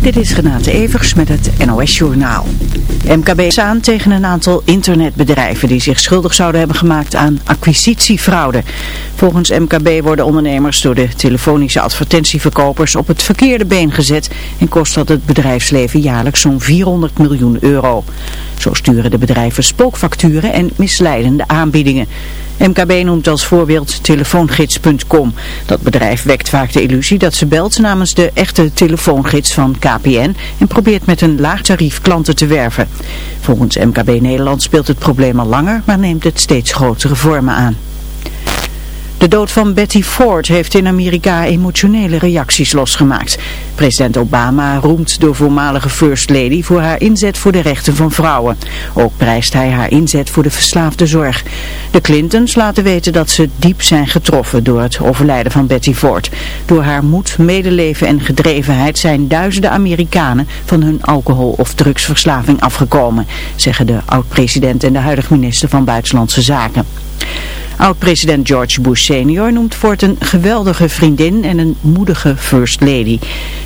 Dit is Renate Evers met het NOS Journaal. MKB is tegen een aantal internetbedrijven die zich schuldig zouden hebben gemaakt aan acquisitiefraude. Volgens MKB worden ondernemers door de telefonische advertentieverkopers op het verkeerde been gezet en kost dat het bedrijfsleven jaarlijks zo'n 400 miljoen euro. Zo sturen de bedrijven spookfacturen en misleidende aanbiedingen. MKB noemt als voorbeeld telefoongids.com. Dat bedrijf wekt vaak de illusie dat ze belt namens de echte telefoongids van KPN en probeert met een laag tarief klanten te werven. Volgens MKB Nederland speelt het probleem al langer, maar neemt het steeds grotere vormen aan. De dood van Betty Ford heeft in Amerika emotionele reacties losgemaakt. President Obama roemt de voormalige First Lady voor haar inzet voor de rechten van vrouwen. Ook prijst hij haar inzet voor de verslaafde zorg. De Clintons laten weten dat ze diep zijn getroffen door het overlijden van Betty Ford. Door haar moed, medeleven en gedrevenheid zijn duizenden Amerikanen van hun alcohol- of drugsverslaving afgekomen, zeggen de oud-president en de huidige minister van Buitenlandse Zaken. Oud-president George Bush senior noemt Ford een geweldige vriendin en een moedige first lady.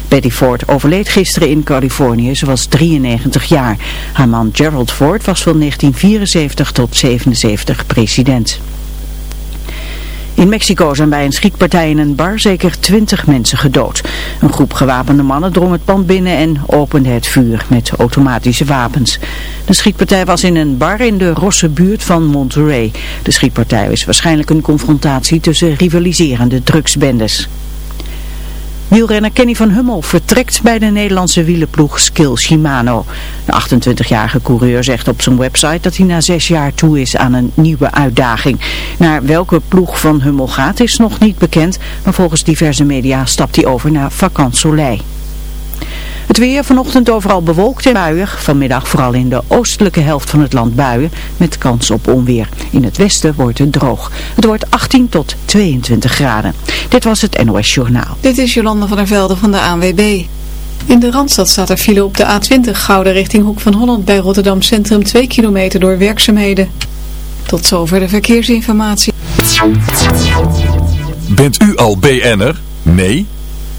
Betty Ford overleed gisteren in Californië. Ze was 93 jaar. Haar man Gerald Ford was van 1974 tot 77 president. In Mexico zijn bij een schietpartij in een bar zeker twintig mensen gedood. Een groep gewapende mannen drong het pand binnen en opende het vuur met automatische wapens. De schietpartij was in een bar in de Rosse buurt van Monterrey. De schietpartij is waarschijnlijk een confrontatie tussen rivaliserende drugsbendes. Wielrenner Kenny van Hummel vertrekt bij de Nederlandse wielenploeg Skill Shimano. De 28-jarige coureur zegt op zijn website dat hij na zes jaar toe is aan een nieuwe uitdaging. Naar welke ploeg van Hummel gaat is nog niet bekend, maar volgens diverse media stapt hij over naar Vakant Soleil. Het weer vanochtend overal bewolkt en buiig. Vanmiddag vooral in de oostelijke helft van het land buien met kans op onweer. In het westen wordt het droog. Het wordt 18 tot 22 graden. Dit was het NOS Journaal. Dit is Jolanda van der Velde van de ANWB. In de Randstad staat er file op de A20 Gouden richting Hoek van Holland bij Rotterdam Centrum 2 kilometer door werkzaamheden. Tot zover de verkeersinformatie. Bent u al BN'er? Nee?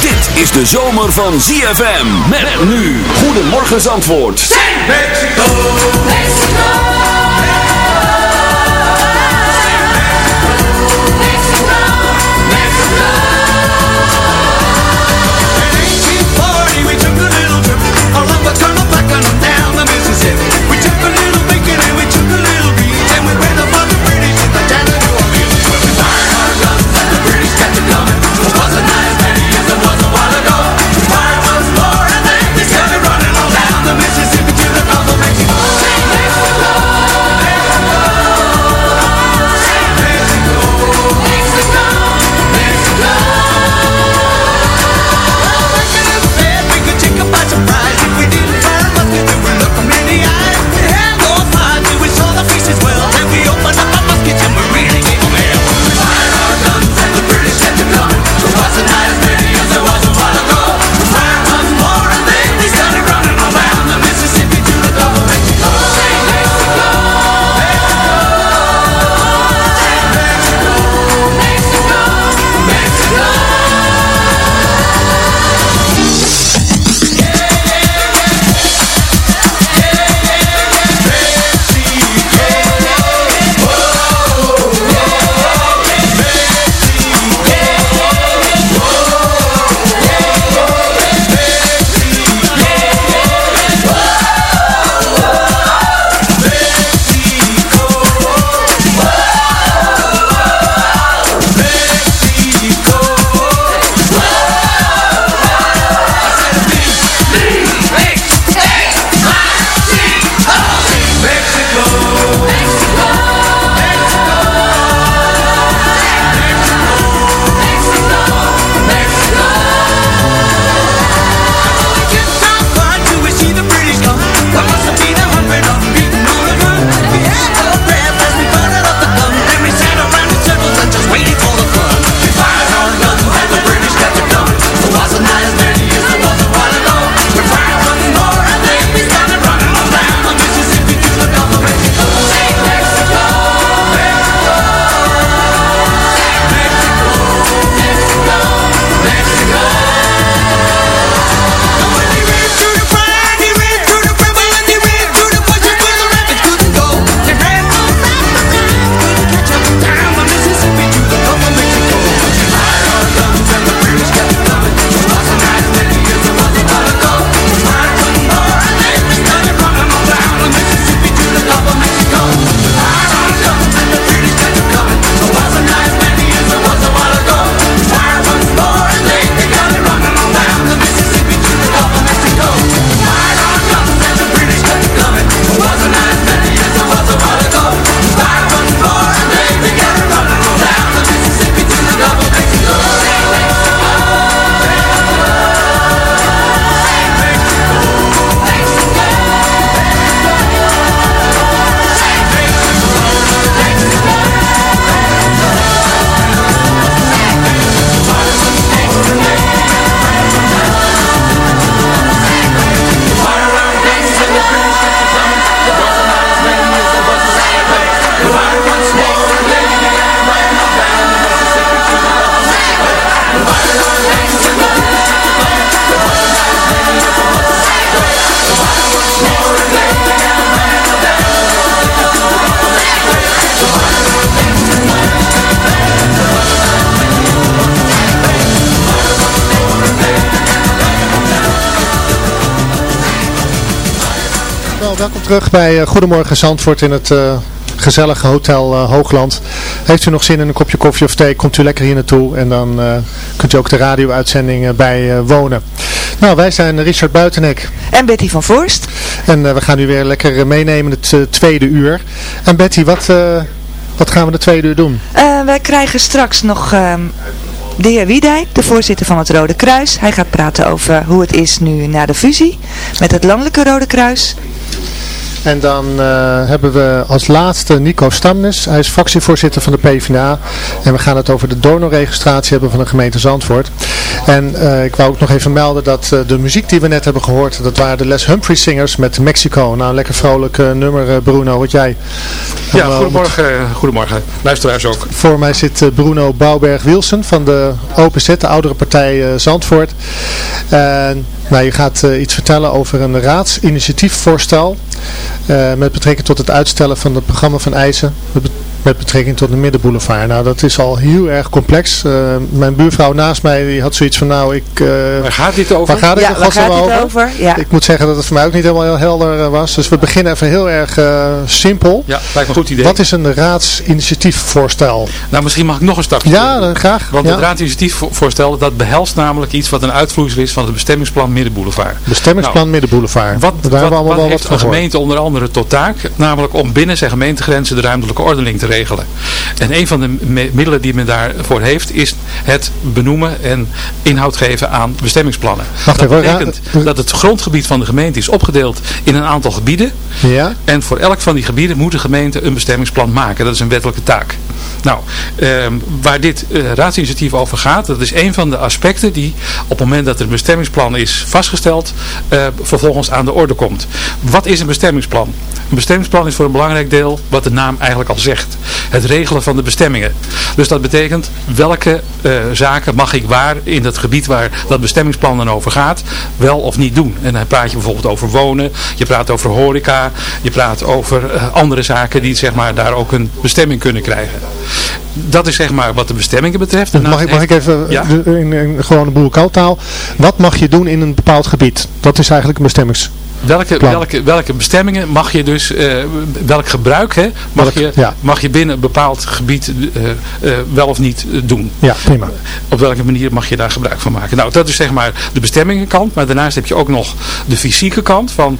Dit is de zomer van ZFM. Met nu. Goedemorgen Zandvoort. Mexico. Mexico. Welkom terug bij eh, Goedemorgen Zandvoort in het uh, gezellige Hotel uh, Hoogland. Heeft u nog zin in een kopje koffie of thee, komt u lekker hier naartoe en dan kunt u ook de radio-uitzending bij wonen. Nou, wij zijn Richard Buitenek. En Betty van Voorst. En we gaan u weer lekker meenemen het tweede uur. En Betty, wat, wat gaan we de tweede uur doen? wij krijgen straks nog ehm, de heer Wiedijk, de voorzitter van het Rode Kruis. Hij gaat praten over hoe het is nu na de fusie met het Landelijke Rode Kruis. En dan uh, hebben we als laatste Nico Stamnes. Hij is fractievoorzitter van de PvdA. En we gaan het over de donorregistratie hebben van de gemeente Zandvoort. En uh, ik wou ook nog even melden dat uh, de muziek die we net hebben gehoord, dat waren de Les Humphrey Singers met Mexico. Nou, een lekker vrolijk nummer Bruno, wat jij... Ja, goedemorgen, goedemorgen. Luisteraars ook. Voor mij zit Bruno Bouwberg-Wilson van de OPZ, de oudere partij Zandvoort. En nou, je gaat iets vertellen over een raadsinitiatiefvoorstel uh, met betrekking tot het uitstellen van het programma van eisen met betrekking tot de Middenboulevard. Nou, dat is al heel erg complex. Uh, mijn buurvrouw naast mij die had zoiets van, nou, ik... Uh, waar gaat dit over? Waar gaat dit, ja, waar gaat dit over? Ja. Ik moet zeggen dat het voor mij ook niet helemaal heel helder was. Dus we beginnen even heel erg simpel. Ja, lijkt me een goed idee. Wat is een raadsinitiatiefvoorstel? Nou, misschien mag ik nog een stapje Ja, graag. Want het raadsinitiatiefvoorstel, dat behelst namelijk iets wat een uitvloeisel is van het bestemmingsplan Middenboulevard. Bestemmingsplan nou, Middenboulevard. Wat, Daar wat, wat, wat heeft een gemeente onder andere tot taak? Namelijk om binnen zijn gemeentegrenzen de ruimtelijke ordening te regelen. En een van de middelen die men daarvoor heeft is het benoemen en inhoud geven aan bestemmingsplannen. Wacht dat betekent dat het grondgebied van de gemeente is opgedeeld in een aantal gebieden. Ja. En voor elk van die gebieden moet de gemeente een bestemmingsplan maken. Dat is een wettelijke taak. Nou, ehm, waar dit uh, raadsinitiatief over gaat, dat is een van de aspecten die op het moment dat er een bestemmingsplan is vastgesteld, uh, vervolgens aan de orde komt. Wat is een bestemmingsplan? Een bestemmingsplan is voor een belangrijk deel wat de naam eigenlijk al zegt. Het regelen van de bestemmingen. Dus dat betekent welke uh, zaken mag ik waar in het gebied waar dat bestemmingsplan dan over gaat, wel of niet doen. En dan praat je bijvoorbeeld over wonen, je praat over horeca, je praat over andere zaken die zeg maar, daar ook een bestemming kunnen krijgen dat is zeg maar wat de bestemmingen betreft. mag ik, mag ik even ja? in, in gewone boerenkoudtaal. Wat mag je doen in een bepaald gebied? Dat is eigenlijk een bestemmings welke, welke, welke bestemmingen mag je dus, uh, welk gebruik hè, mag, je, mag je binnen een bepaald gebied uh, uh, wel of niet doen? Ja, prima. Op welke manier mag je daar gebruik van maken? Nou, dat is zeg maar de bestemmingenkant, maar daarnaast heb je ook nog de fysieke kant van,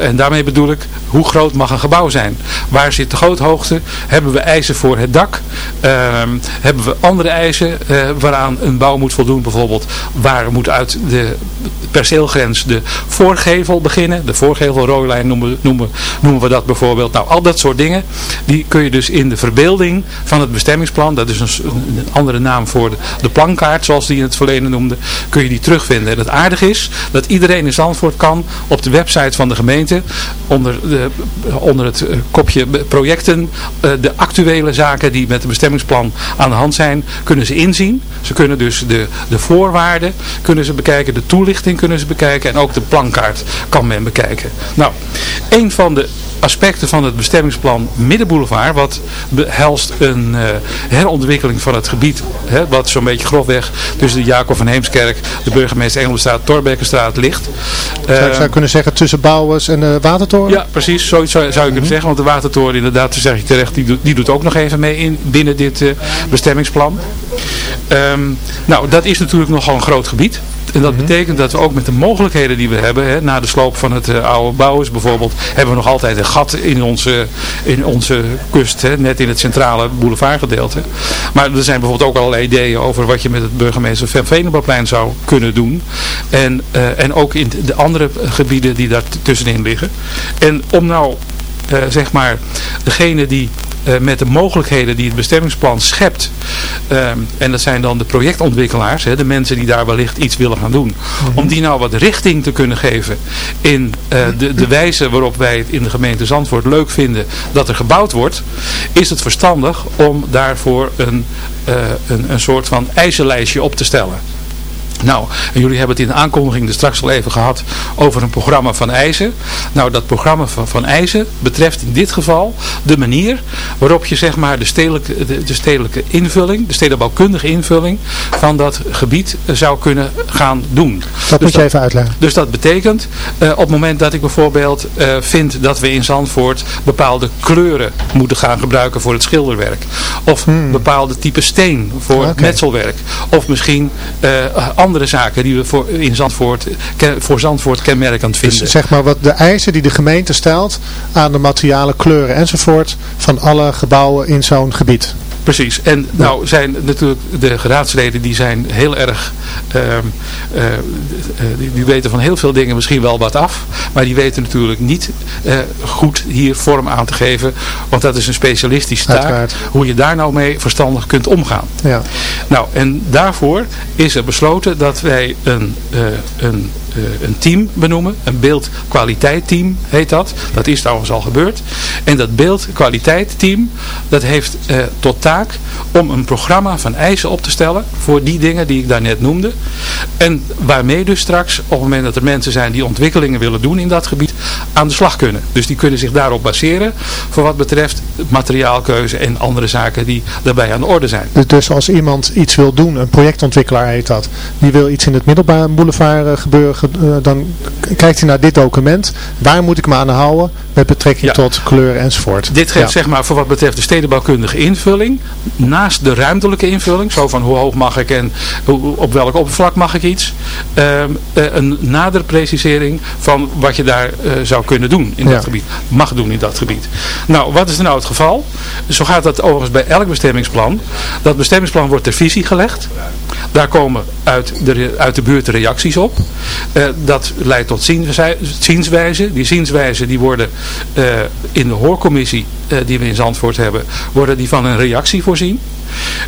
en daarmee bedoel ik, hoe groot mag een gebouw zijn? Waar zit de groothoogte? Hebben we eisen voor het dak? Ehm, hebben we andere eisen waaraan een bouw moet voldoen? Bijvoorbeeld, waar moet uit de perceelgrens de voorgevel beginnen? De voorgevelrooilijn noemen, noemen, noemen we dat bijvoorbeeld. Nou, al dat soort dingen, die kun je dus in de verbeelding van het bestemmingsplan, dat is een, andere naam voor de, plankaart, zoals die in het verleden noemde, kun je die terugvinden. En het aardige is dat iedereen in Zandvoort kan op de website van de gemeente, onder, de, onder het eh, kopje projecten, eh, de actuele zaken die met het bestemmingsplan aan de hand zijn, kunnen ze inzien. Ze kunnen dus de, de voorwaarden kunnen ze bekijken, de toelichting kunnen ze bekijken en ook de plankaart kan bekijken. Nou, een van de aspecten van het bestemmingsplan Middenboulevard, wat behelst een uh, herontwikkeling van het gebied, hè, wat zo'n beetje grofweg tussen de Jacob van Heemskerk, de burgemeester Engelenstraat, Torbekkenstraat ligt. Zou, zou je kunnen zeggen tussen Bouwers en de Watertoren? Ja, precies, zoiets zou, zou ik kunnen mhm. zeggen, want de Watertoren inderdaad, zeg je terecht, die doet, die doet ook nog even mee in, binnen dit bestemmingsplan. Um, nou, dat is natuurlijk nogal een groot gebied. En dat mhm. betekent dat we ook met de mogelijkheden die we hebben, hè, na de sloop van het uh, oude bouwers bijvoorbeeld, hebben we nog altijd een gat in onze, in onze kust, hè, net in het centrale boulevardgedeelte. Maar er zijn bijvoorbeeld ook allerlei ideeën over wat je met het burgemeester Van zou kunnen doen. En, uh, en ook in de andere gebieden die daar tussenin liggen. En om nou uh, zeg maar degene die uh, met de mogelijkheden die het bestemmingsplan schept. Uh, en dat zijn dan de projectontwikkelaars, hè, de mensen die daar wellicht iets willen gaan doen. Mhm. Om die nou wat richting te kunnen geven in uh, de, de wijze waarop wij het in de gemeente Zandvoort leuk vinden dat er gebouwd wordt. Is het verstandig om daarvoor een, een, een soort van eisenlijstje op te stellen. Nou, en jullie hebben het in de aankondiging er straks al even gehad over een programma van eisen. Nou, dat programma van, van eisen betreft in dit geval de manier waarop je zeg maar de stedelijke, de, de stedelijke invulling, de stedenbouwkundige invulling van dat gebied eh, zou kunnen gaan doen. Dat moet je even uitleggen. Dus dat betekent, eh, op het moment dat ik bijvoorbeeld eh, vind dat we in Zandvoort bepaalde kleuren moeten gaan gebruiken voor het schilderwerk. Of bepaalde type steen voor Hmm. Oké. metselwerk. Of misschien eh, andere zaken die we voor, in Zandvoort, voor Zandvoort kenmerkend vinden. Dus zeg maar wat de eisen die de gemeente stelt aan de materialen, kleuren enzovoort van alle gebouwen in zo'n gebied. Precies. En nou zijn natuurlijk de raadsleden die zijn heel erg, ehm, eh, eh, die, die weten van heel veel dingen misschien wel wat af. Maar die weten natuurlijk niet eh, goed hier vorm aan te geven. Want dat is een specialistische taak. Uiteraard. Hoe je daar nou mee verstandig kunt omgaan. Ja. Nou, en daarvoor is er besloten dat wij een, een, een team benoemen. Een beeldkwaliteitteam heet dat. Dat is trouwens al gebeurd. En dat beeldkwaliteitteam, dat heeft eh, tot taak om een programma van eisen op te stellen voor die dingen die ik daarnet noemde. En waarmee dus straks, op het moment dat er mensen zijn die ontwikkelingen willen doen in dat gebied, aan de slag kunnen. Dus die kunnen zich daarop baseren voor wat betreft materiaalkeuze en andere zaken die daarbij aan de orde zijn. Dus, dus als iemand iets wil doen, een projectontwikkelaar heet dat, die wil iets in het middelbare boulevard eh, gebeuren, ge- eh, dan kijkt hij naar dit document. Waar moet ik me aan houden met betrekking Ja. tot kleur enzovoort. Dit geeft Ja. zeg maar voor wat betreft de stedenbouwkundige invulling, naast de ruimtelijke invulling, zo van hoe hoog mag ik en op welk oppervlak mag ik iets, ehm, eh, een nadere precisering van wat je daar eh, zou kunnen doen in Ja. dat gebied, mag doen in dat gebied. Nou, wat is er nou het geval? Zo gaat dat overigens bij elk bestemmingsplan. Dat bestemmingsplan wordt ter visie gelegd. Daar komen uit de, uit de buurt reacties op. Eh, dat leidt tot zienswij- zienswijzen. Die zienswijzen die worden eh, in de hoorcommissie eh, die we in Zandvoort hebben, worden die van een reactie voorzien.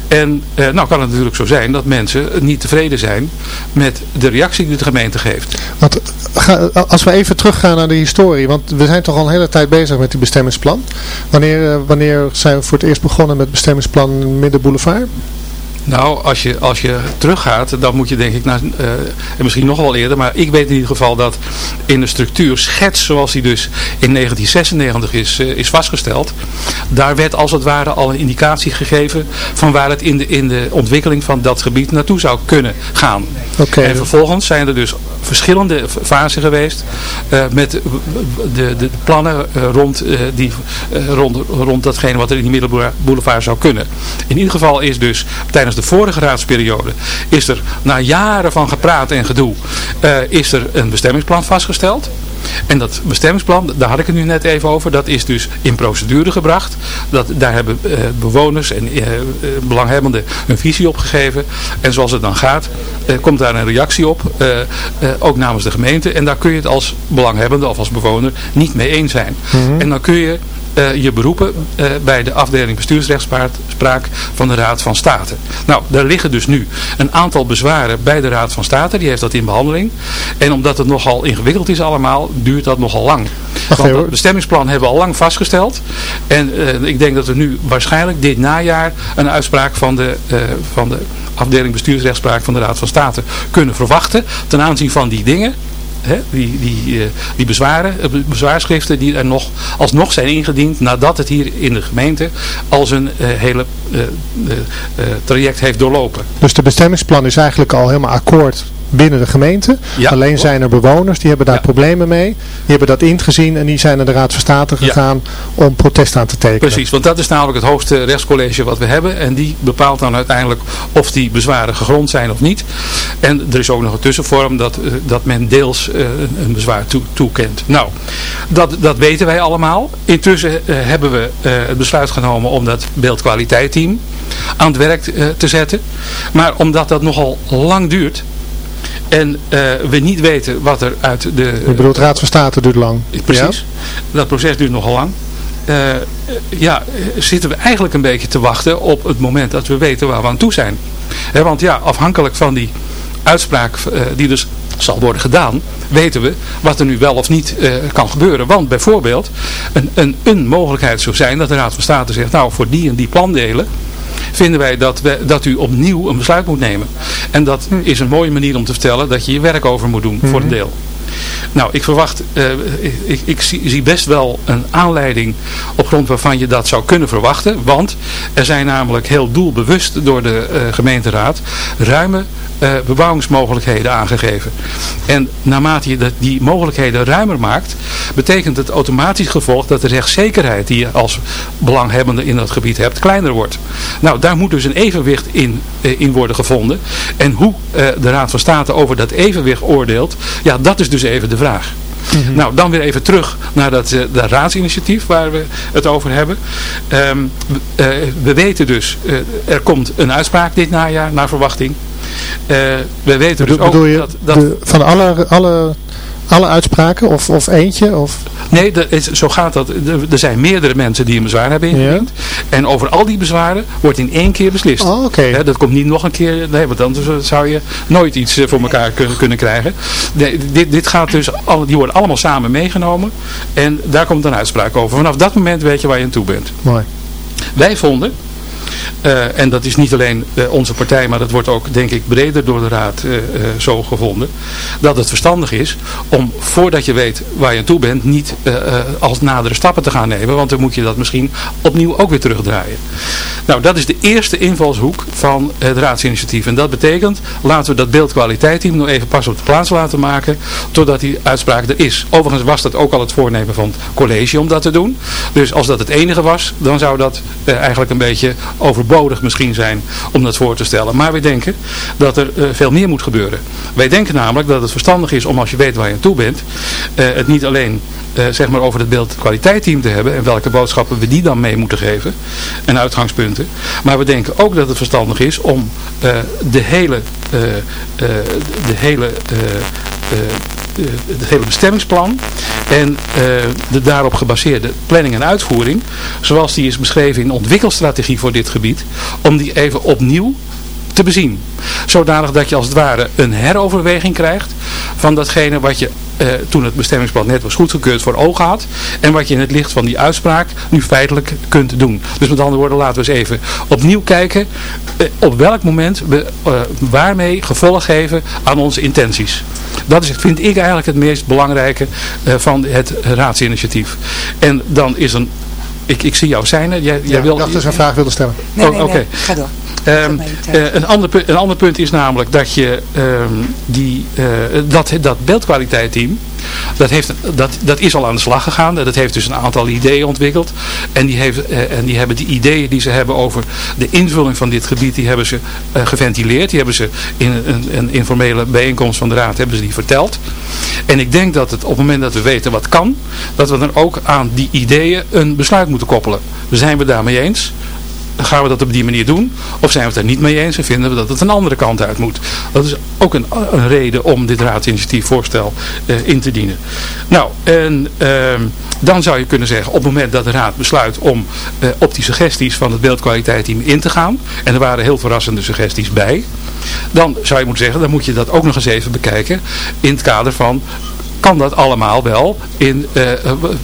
En nou kan het natuurlijk zo zijn dat mensen niet tevreden zijn met de reactie die de gemeente geeft. Want als we even teruggaan naar de historie, want we zijn toch al een hele tijd bezig met die bestemmingsplan. Wanneer, wanneer zijn we voor het eerst begonnen met bestemmingsplan Middenboulevard? Nou, als je, als je teruggaat, dan moet je denk ik naar, eh, en misschien nog wel eerder, maar ik weet in ieder geval dat in de structuur schets zoals die dus in 1996 is, eh, is vastgesteld, daar werd als het ware al een indicatie gegeven van waar het in de, in de ontwikkeling van dat gebied naartoe zou kunnen gaan. Oké. En vervolgens zijn er dus verschillende fasen geweest eh, met de, de plannen rond, die, rond, rond datgene wat er in die middelboulevard zou kunnen. In ieder geval is dus tijdens de vorige raadsperiode is er na jaren van gepraat en gedoe eh, is er een bestemmingsplan vastgesteld. En dat bestemmingsplan, daar had ik het nu net even over, dat is dus in procedure gebracht. Dat, daar hebben eh, bewoners en eh, belanghebbenden een visie op gegeven. En zoals het dan gaat, komt daar een reactie op, eh, eh, ook namens de gemeente. En daar kun je het als belanghebbende of als bewoner niet mee eens zijn. En dan kun je eh, je beroepen eh, bij de afdeling bestuursrechtspraak van de Raad van State. Nou, daar liggen dus nu een aantal bezwaren bij de Raad van State. Die heeft dat in behandeling. En omdat het nogal ingewikkeld is allemaal, duurt dat nogal lang. Want hoor. bestemmingsplan hebben we al lang vastgesteld. En eh, ik denk dat we nu waarschijnlijk dit najaar een uitspraak van de, van de afdeling bestuursrechtspraak van de Raad van State kunnen verwachten. Ten aanzien van die dingen. Die, die, eh, die bezwaren, eh, bezwaarschriften die er nog alsnog zijn ingediend nadat het hier in de gemeente al zijn eh, hele traject heeft doorlopen. Dus de bestemmingsplan is eigenlijk al helemaal akkoord binnen de gemeente. Ja, Alleen zijn er bewoners die hebben daar Ja. problemen mee. Die hebben dat ingezien en die zijn naar de Raad van State Ja. gegaan om protest aan te tekenen. Precies, want dat is namelijk het hoogste rechtscollege wat we hebben. En die bepaalt dan uiteindelijk of die bezwaren gegrond zijn of niet. En er is ook nog een tussenvorm dat, eh, dat men deels eh, een- bezwaar toe, toekent. Nou, dat, dat weten wij allemaal. Intussen eh, hebben we het besluit genomen om dat beeldkwaliteitteam aan het werk te zetten. Maar omdat dat nogal lang duurt... En eh, we niet weten wat er uit de... Je bedoelt, Raad van State duurt lang. Precies. Dat proces duurt nogal lang. Eh, ja, zitten we eigenlijk een beetje te wachten op het moment dat we weten waar we aan toe zijn. Want ja, afhankelijk van die uitspraak eh, die dus zal worden gedaan, weten we wat er nu wel of niet kan gebeuren. Want bijvoorbeeld, een, een, een mogelijkheid zou zijn dat de Raad van State zegt, nou voor die en die plandelen vinden wij dat, we, dat u opnieuw een besluit moet nemen. En dat is een mooie manier om te vertellen dat je je werk over moet doen voor een deel. Nou, ik verwacht, eh, ik, ik zie, best wel een aanleiding op grond waarvan je dat zou kunnen verwachten. Want er zijn namelijk heel doelbewust door de eh, gemeenteraad ruime eh, bebouwingsmogelijkheden aangegeven. En naarmate je die mogelijkheden ruimer maakt, betekent het automatisch gevolg dat de rechtszekerheid die je als belanghebbende in dat gebied hebt, kleiner wordt. Nou, daar moet dus een evenwicht in, in worden gevonden. En hoe de Raad van State over dat evenwicht oordeelt, ja, dat is dus even de vraag. Nou, dan weer even terug naar dat, eh, dat raadsinitiatief waar we het over hebben. Ehm, eh, we weten dus, eh, er komt een uitspraak dit najaar, naar verwachting. We weten dus ook je dat... dat de, van alle, alle, alle uitspraken of, of eentje? Of? Nee, dat is, zo gaat dat. Er, zijn meerdere mensen die een bezwaar hebben ingediend. En over al die bezwaren wordt in één keer beslist. Oh, dat komt niet nog een keer, nee, want dan zou je nooit iets eh, voor elkaar kunnen, kunnen krijgen. Nee, dit, dit gaat dus, die worden allemaal samen meegenomen. En daar komt een uitspraak over. Vanaf dat moment weet je waar je aan toe bent. Mooi. Wij vonden, eh, en dat is niet alleen eh, onze partij, maar dat wordt ook denk ik breder door de raad eh, zo gevonden, dat het verstandig is om voordat je weet waar je aan toe bent, niet als nadere stappen te gaan nemen, want dan moet je dat misschien opnieuw ook weer terugdraaien. Nou, dat is de eerste invalshoek van het raadsinitiatief. En dat betekent, laten we dat beeldkwaliteitteam nog even pas op de plaats laten maken, totdat die uitspraak er is. Overigens was dat ook al het voornemen van het college om dat te doen. Dus als dat het enige was, dan zou dat eigenlijk een beetje overbodig misschien zijn om dat voor te stellen. Maar wij denken dat er eh, veel meer moet gebeuren. Wij denken namelijk dat het verstandig is om als je weet waar je aan toe bent, eh, het niet alleen eh, zeg maar over het beeldkwaliteitteam te hebben en welke boodschappen we die dan mee moeten geven en uitgangspunten. Maar we denken ook dat het verstandig is om de hele, de hele het hele bestemmingsplan en eh, de daarop gebaseerde planning en uitvoering, zoals die is beschreven in de ontwikkelstrategie voor dit gebied, om die even opnieuw te bezien. Zodanig dat je als het ware een heroverweging krijgt van datgene wat je eh, toen het bestemmingsplan net was goedgekeurd voor ogen had. En wat je in het licht van die uitspraak nu feitelijk kunt doen. Dus met andere woorden laten we eens even opnieuw kijken eh, op welk moment we eh, waarmee gevolg geven aan onze intenties. Dat is, vind ik eigenlijk het meest belangrijke eh, van het raadsinitiatief. En dan is een... Ik, ik zie jou zijn. Jij, jij Ja, wil, ik dacht dat ze een vraag wilde stellen. Nee, Oh, nee. Ga door. Ehm, eh, een, ander punt, een ander punt is namelijk dat je ehm, die, eh, dat, dat beeldkwaliteitteam, dat, heeft, dat, dat is al aan de slag gegaan. Dat heeft dus een aantal ideeën ontwikkeld. En die, heeft, eh, en die hebben die ideeën die ze hebben over de invulling van dit gebied, die hebben ze geventileerd. Die hebben ze in een, een informele bijeenkomst van de raad hebben ze die verteld. En ik denk dat het op het moment dat we weten wat kan, dat we dan ook aan die ideeën een besluit moeten koppelen. Zijn we daarmee eens? Gaan we dat op die manier doen? Of zijn we het er niet mee eens en vinden we dat het een andere kant uit moet? Dat is ook een, reden om dit raadsinitiatiefvoorstel eh, in te dienen. Nou, en ehm, dan zou je kunnen zeggen, op het moment dat de raad besluit om eh, op die suggesties van het beeldkwaliteitsteam in te gaan, en er waren heel verrassende suggesties bij, dan zou je moeten zeggen, dan moet je dat ook nog eens even bekijken in het kader van kan dat allemaal wel in eh,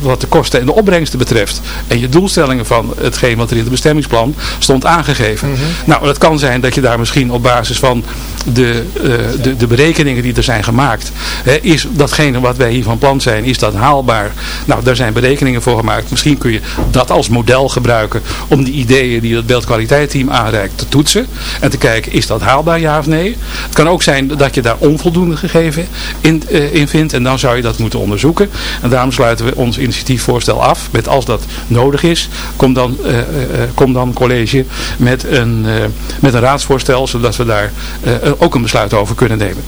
wat de kosten en de opbrengsten betreft. En je doelstellingen van hetgeen wat er in het bestemmingsplan stond aangegeven. Nou, dat kan zijn dat je daar misschien op basis van de, eh, de, de berekeningen die er zijn gemaakt, hè, is datgene wat wij hier van plan zijn, is dat haalbaar? Nou, daar zijn berekeningen voor gemaakt. Misschien kun je dat als model gebruiken om die ideeën die dat beeldkwaliteitsteam aanreikt te toetsen. En te kijken, is dat haalbaar ja of nee? Het kan ook zijn dat je daar onvoldoende gegeven in, eh, in vindt en dan zou dat moeten onderzoeken. En daarom sluiten we ons initiatiefvoorstel af met als dat nodig is, kom dan, eh, eh, eh, kom dan college met een, met een raadsvoorstel, zodat we daar ook een besluit over kunnen nemen.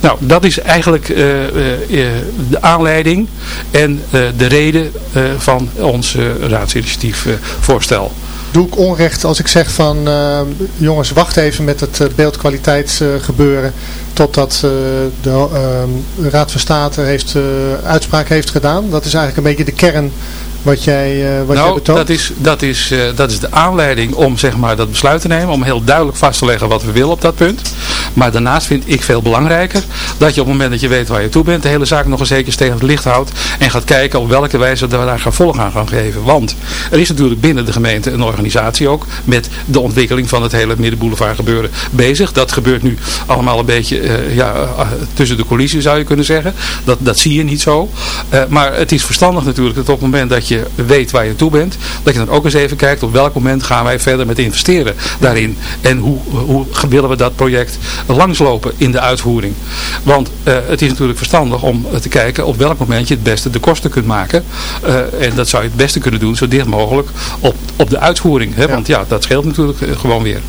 Nou, dat is eigenlijk de aanleiding en de reden van ons raadsinitiatiefvoorstel. Doe ik onrecht als ik zeg van eh, jongens wacht even met het beeldkwaliteitsgebeuren totdat uh, de Raad van State heeft, uitspraak heeft gedaan. Dat is eigenlijk een beetje de kern wat jij, uh, wat nou, jij? Dat is, dat, is, uh, dat is de aanleiding om zeg maar, dat besluit te nemen. Om heel duidelijk vast te leggen wat we willen op dat punt. Maar daarnaast vind ik veel belangrijker dat je op het moment dat je weet waar je toe bent. De hele zaak nog eens zeker tegen het licht houdt. En gaat kijken op welke wijze we daar gevolg aan gaan geven. Want er is natuurlijk binnen de gemeente een organisatie ook. Met de ontwikkeling van het hele Middenboulevard gebeuren bezig. Dat gebeurt nu allemaal een beetje uh, ja, tussen de coulissen zou je kunnen zeggen. Dat, dat zie je niet zo. maar het is verstandig natuurlijk dat op het moment dat je weet waar je toe bent, dat je dan ook eens even kijkt op welk moment gaan wij verder met investeren daarin. En hoe, hoe willen we dat project langslopen in de uitvoering. Want uh, het is natuurlijk verstandig om te kijken op welk moment je het beste de kosten kunt maken. Uh, en dat zou je het beste kunnen doen zo dicht mogelijk op, op de uitvoering. Hè? Want ja, dat scheelt natuurlijk gewoon weer.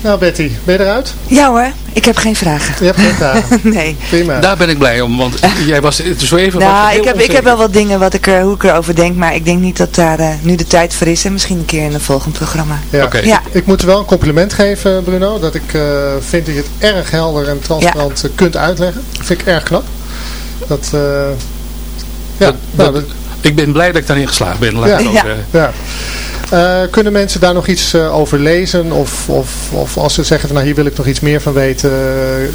Nou Betty, ben je eruit? Ja hoor, ik heb geen vragen. Je hebt geen vragen? nee. Prima. Daar ben ik blij om, want jij was zo even nou, ik heb, ik heb wel wat dingen wat ik er, hoe ik erover denk, maar ik denk niet dat daar uh, nu de tijd voor is en misschien een keer in een volgend programma. Ja. Okay. ja. Ik, ik moet wel een compliment geven Bruno, dat ik uh, vind dat je het erg helder en transparant ja. kunt uitleggen. Dat vind ik erg knap. Dat, uh, ja, dat, nou, dat, ik ben blij dat ik daarin geslaagd ben. Laat ja. Ook, ja. ja. Uh, kunnen mensen daar nog iets uh, over lezen? Of, of, of als ze zeggen, nou hier wil ik nog iets meer van weten,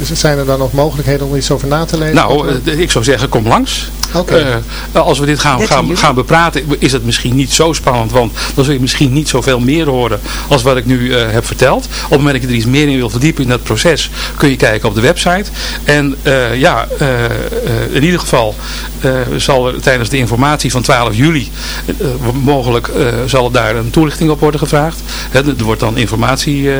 uh, zijn er dan nog mogelijkheden om iets over na te lezen? Nou, ik zou zeggen, kom langs. Okay. als we dit gaan, gaan, gaan bepraten, is het misschien niet zo spannend, want dan zul je misschien niet zoveel meer horen als wat ik nu heb verteld. Op het moment dat je er iets meer in wil verdiepen in dat proces, kun je kijken op de website. En ja, in ieder geval zal er tijdens de informatie van 12 juli, mogelijk zal het daar een toelichting op worden gevraagd. He, er wordt dan informatie,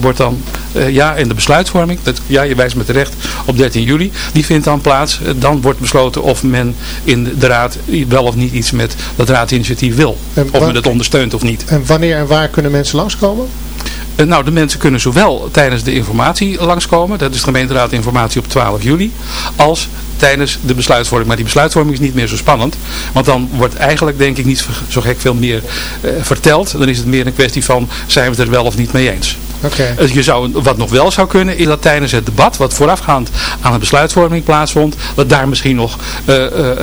wordt dan, ja, in de besluitvorming, dat, ja, je wijst me terecht, op 13 juli, die vindt dan plaats. dan wordt besloten of men in de raad wel of niet iets met dat raadinitiatief wil. Of men het ondersteunt of niet. En wanneer en waar kunnen mensen langskomen? Nou, de mensen kunnen zowel tijdens de informatie langskomen, dat is de gemeenteraad informatie op 12 juli, als tijdens de besluitvorming. Maar die besluitvorming is niet meer zo spannend. Want dan wordt eigenlijk denk ik niet zo gek veel meer uh, verteld. Dan is het meer een kwestie van zijn we het er wel of niet mee eens. Okay. Dus je zou, wat nog wel zou kunnen, is dat tijdens het debat, wat voorafgaand aan de besluitvorming plaatsvond, dat daar misschien nog uh, uh, uh,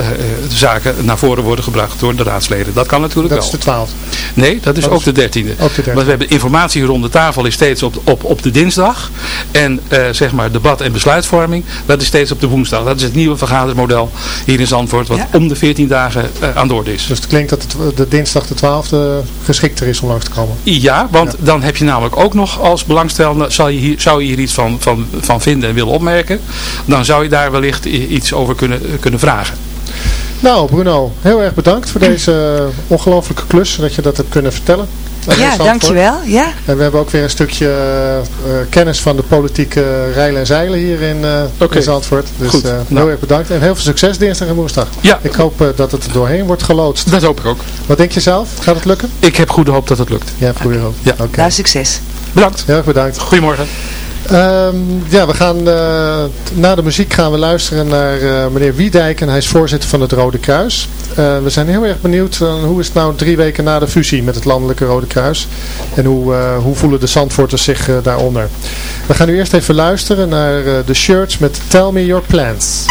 zaken naar voren worden gebracht door de raadsleden. Dat kan natuurlijk dat wel. Dat is de twaalfde? Nee, dat is dat ook is de dertiende. Ook de Want we hebben informatie rond de tafel is steeds op, op, op de dinsdag. En zeg maar debat en besluitvorming, dat is steeds op de woensdag. Dat is het nieuwe vergadermodel hier in Zandvoort, wat ja. om de 14 dagen aan de orde is. Dus het klinkt dat het, de dinsdag de twaalfde geschikter is om langs te komen? Ja, want ja. dan heb je namelijk ook nog als belangstellende, zal je hier, zou je hier iets van, van, van vinden en willen opmerken, dan zou je daar wellicht iets over kunnen, kunnen vragen. Nou Bruno, heel erg bedankt voor deze ongelofelijke klus, dat je dat hebt kunnen vertellen. Ja, dankjewel. Ja. En we hebben ook weer een stukje uh, kennis van de politieke rijlen en zeilen hier in, uh, okay. in Zandvoort. Dus Goed. Uh, nou. heel erg bedankt en heel veel succes dinsdag en woensdag. Ja. Ik hoop dat het er doorheen wordt geloodst. Dat hoop ik ook. Wat denk je zelf? Gaat het lukken? Ik heb goede hoop dat het lukt. Ja, goede hoop. Ja. Okay. Nou, succes. Bedankt. Heel erg bedankt. Goedemorgen. Um, ja, we gaan uh, na de muziek gaan we luisteren naar uh, meneer Wiedijk en hij is voorzitter van het Rode Kruis. Uh, we zijn heel erg benieuwd hoe is het nou drie weken na de fusie met het Landelijke Rode Kruis en hoe, hoe voelen de Zandvoorters zich daaronder. We gaan nu eerst even luisteren naar de shirts met Tell Me Your Plans.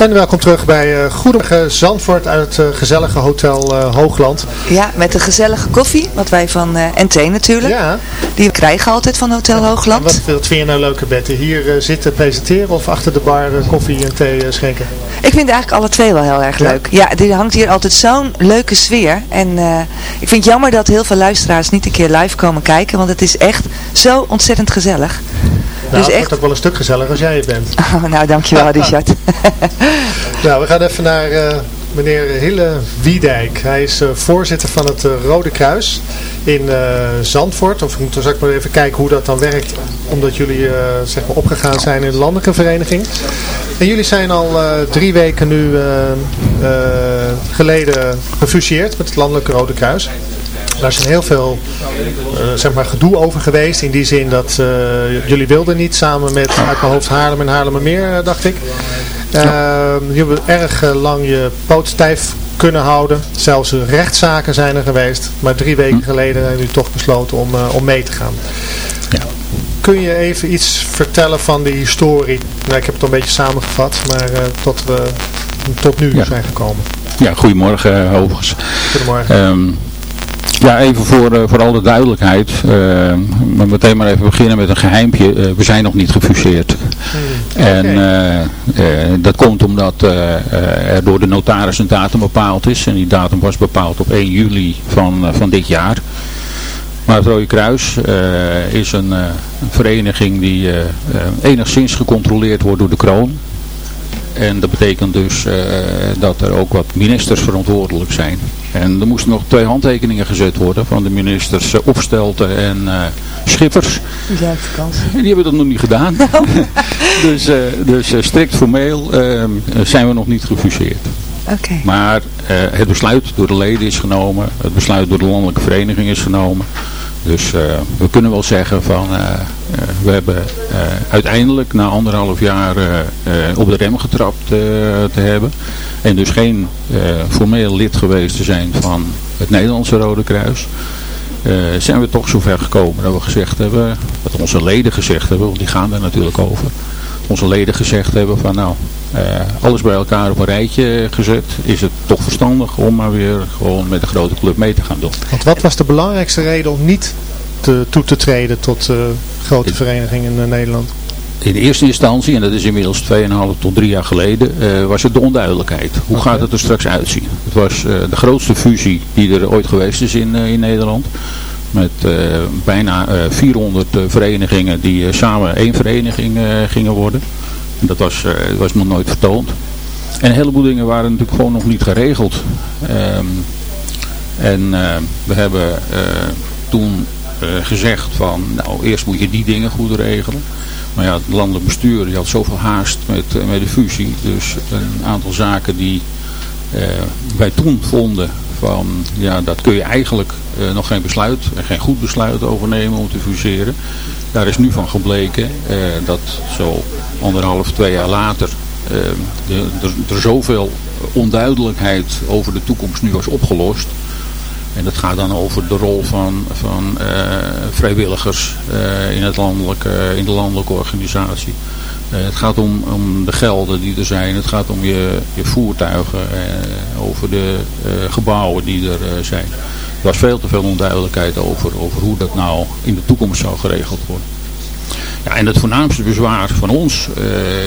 En welkom terug bij uh, Goedemorgen Zandvoort uit het uh, gezellige Hotel uh, Hoogland. Ja, met een gezellige koffie, wat wij van NT natuurlijk. Ja. Die we krijgen altijd van Hotel Hoogland. Wat, wat vind je nou leuke Betty? Hier zitten presenteren of achter de bar koffie en thee schenken? Ik vind eigenlijk alle twee wel heel erg Ja? leuk. Ja, er hangt hier altijd zo'n leuke sfeer. En ik vind het jammer dat heel veel luisteraars niet een keer live komen kijken, want het is echt zo ontzettend gezellig. Nou, dus het echt... wordt ook wel een stuk gezelliger als jij het bent. Oh, nou, dankjewel Richard. nou, we gaan even naar uh, meneer Hille Wiedijk. Hij is uh, voorzitter van het uh, Rode Kruis in Zandvoort. Of we moeten straks maar even kijken hoe dat dan werkt. Omdat jullie zeg maar opgegaan zijn in de landelijke vereniging. En jullie zijn al drie weken nu geleden gefusieerd met het landelijke Rode Kruis. Daar is heel veel uh, zeg maar gedoe over geweest. In die zin dat uh, jullie wilden niet samen met uit mijn hoofd Haarlem en Haarlemmermeer, dacht ik. Uh, jullie hebben erg lang je poot stijf kunnen houden. Zelfs rechtszaken zijn er geweest. Maar drie weken geleden hebben jullie toch besloten om, om mee te gaan. Ja. Kun je even iets vertellen van de historie? Nou, ik heb het al een beetje samengevat, maar tot we tot nu ja. zijn gekomen. Ja, goedemorgen Hovers. Goedemorgen. Um, ja, even voor, uh, voor alle duidelijkheid. Uh, maar meteen maar even beginnen met een geheimpje. Uh, we zijn nog niet gefuseerd. Hmm. En okay. dat komt omdat er door de notaris een datum bepaald is. En die datum was bepaald op 1 juli van, van dit jaar. Maar het Rode Kruis is een, vereniging die enigszins gecontroleerd wordt door de kroon. En dat betekent dus dat er ook wat ministers verantwoordelijk zijn. En er moesten nog twee handtekeningen gezet worden van de ministers uh, Opstelten en uh, Schippers. Die vakantie. En die hebben dat nog niet gedaan. dus dus strikt formeel ehm, zijn we nog niet gefuseerd. Okay. Maar het besluit door de leden is genomen. Het besluit door de landelijke vereniging is genomen. Dus uh, we kunnen wel zeggen van uh, uh, we hebben uiteindelijk na anderhalf jaar op de rem getrapt te hebben. En dus geen formeel lid geweest te zijn van het Nederlandse Rode Kruis. zijn we toch zover gekomen dat we gezegd hebben, dat onze leden gezegd hebben, want die gaan daar natuurlijk over. Onze leden gezegd hebben van nou, alles bij elkaar op een rijtje gezet. Is het toch verstandig om maar weer gewoon met de grote club mee te gaan doen. Want wat was de belangrijkste reden om niet te, toe te treden tot uh, grote verenigingen in Nederland? In eerste instantie, en dat is inmiddels 2,5 tot 3 jaar geleden, uh, was het de onduidelijkheid. Hoe okay. gaat het er straks uitzien? Het was de grootste fusie die er ooit geweest is in, in Nederland. Met bijna 400 verenigingen die samen één vereniging gingen worden. En dat was, was nog nooit vertoond. En een heleboel dingen waren natuurlijk gewoon nog niet geregeld. Um, en we hebben toen gezegd van, nou eerst moet je die dingen goed regelen. Maar ja, het landelijk bestuur die had zoveel haast met, met de fusie. Dus een aantal zaken die wij toen vonden van, ja dat kun je eigenlijk nog geen besluit, geen goed besluit overnemen om te fuseren. Daar is nu van gebleken dat zo anderhalf, twee jaar later er, zoveel onduidelijkheid over de toekomst nu was opgelost. En dat gaat dan over de rol van, van vrijwilligers in, het landelijke, in de landelijke organisatie. Uh, het gaat om, om de gelden die er zijn. Het gaat om je, je voertuigen. over de gebouwen die er zijn. Er was veel te veel onduidelijkheid over, over hoe dat nou in de toekomst zou geregeld worden. Ja, en het voornaamste bezwaar van ons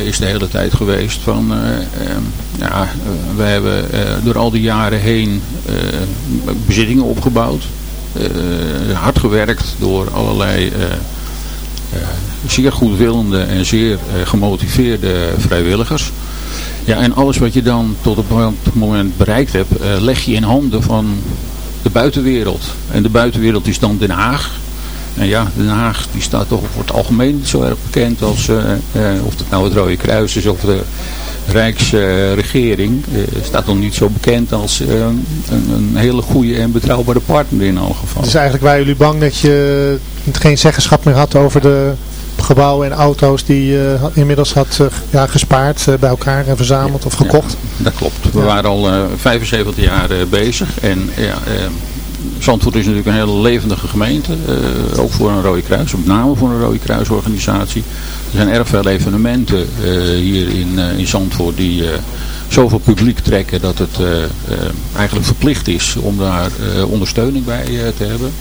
is de hele tijd geweest van, uh, uh, ja, we hebben door al die jaren heen bezittingen opgebouwd. hard gewerkt door allerlei zeer goedwillende en zeer gemotiveerde vrijwilligers. Ja, en alles wat je dan tot op het moment bereikt hebt, leg je in handen van de buitenwereld. En de buitenwereld is dan Den Haag. En ja, Den Haag die staat toch voor het algemeen zo erg bekend als uh, of het nou het Rode Kruis is of de Rijksregering. Uh, staat nog niet zo bekend als een, een, hele goede en betrouwbare partner in elk geval. Dus eigenlijk waren jullie bang dat je geen zeggenschap meer had over de gebouwen en auto's die je inmiddels had ja, gespaard bij elkaar en verzameld ja, of gekocht? Ja, dat klopt. We waren al 75 jaar bezig en ja Zandvoort is natuurlijk een hele levendige gemeente. eh, ook voor een Rode Kruis. Met name voor een Rode Kruisorganisatie. Er zijn erg veel evenementen eh, hier in, eh, in Zandvoort die zoveel publiek trekken dat het eigenlijk verplicht is om daar ondersteuning bij te hebben.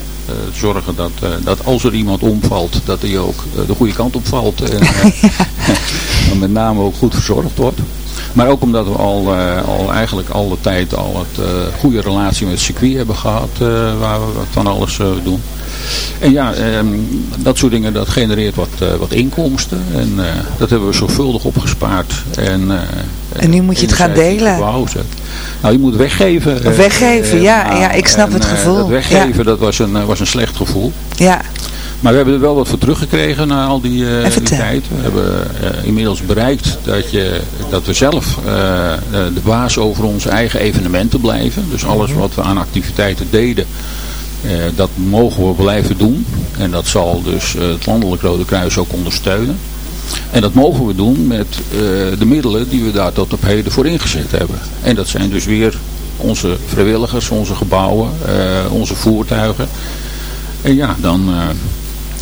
Zorgen dat, dat als er iemand omvalt, dat hij ook de goede kant op valt. En dan met name ook goed verzorgd wordt. Maar ook omdat we al, eh, al eigenlijk al de tijd al het eh, goede relatie met het circuit hebben gehad. eh, waar we van alles doen. En ja, ehm, dat soort dingen dat genereert wat, wat inkomsten. En dat hebben we zorgvuldig opgespaard. En, En nu moet je het gaan delen. Nou, je moet weggeven. Weggeven, ja, ja, ik snap en, het gevoel. dat weggeven, dat was een, was een slecht gevoel. Ja, Maar we hebben er wel wat voor teruggekregen na al die, eh, die tijd. We hebben eh, inmiddels bereikt dat, je, dat we zelf eh, de baas over onze eigen evenementen blijven. Dus alles wat we aan activiteiten deden, dat mogen we blijven doen. En dat zal dus het Landelijk Rode Kruis ook ondersteunen. En dat mogen we doen met de middelen die we daar tot op heden voor ingezet hebben. En dat zijn dus weer onze vrijwilligers, onze gebouwen, onze voertuigen. En ja, dan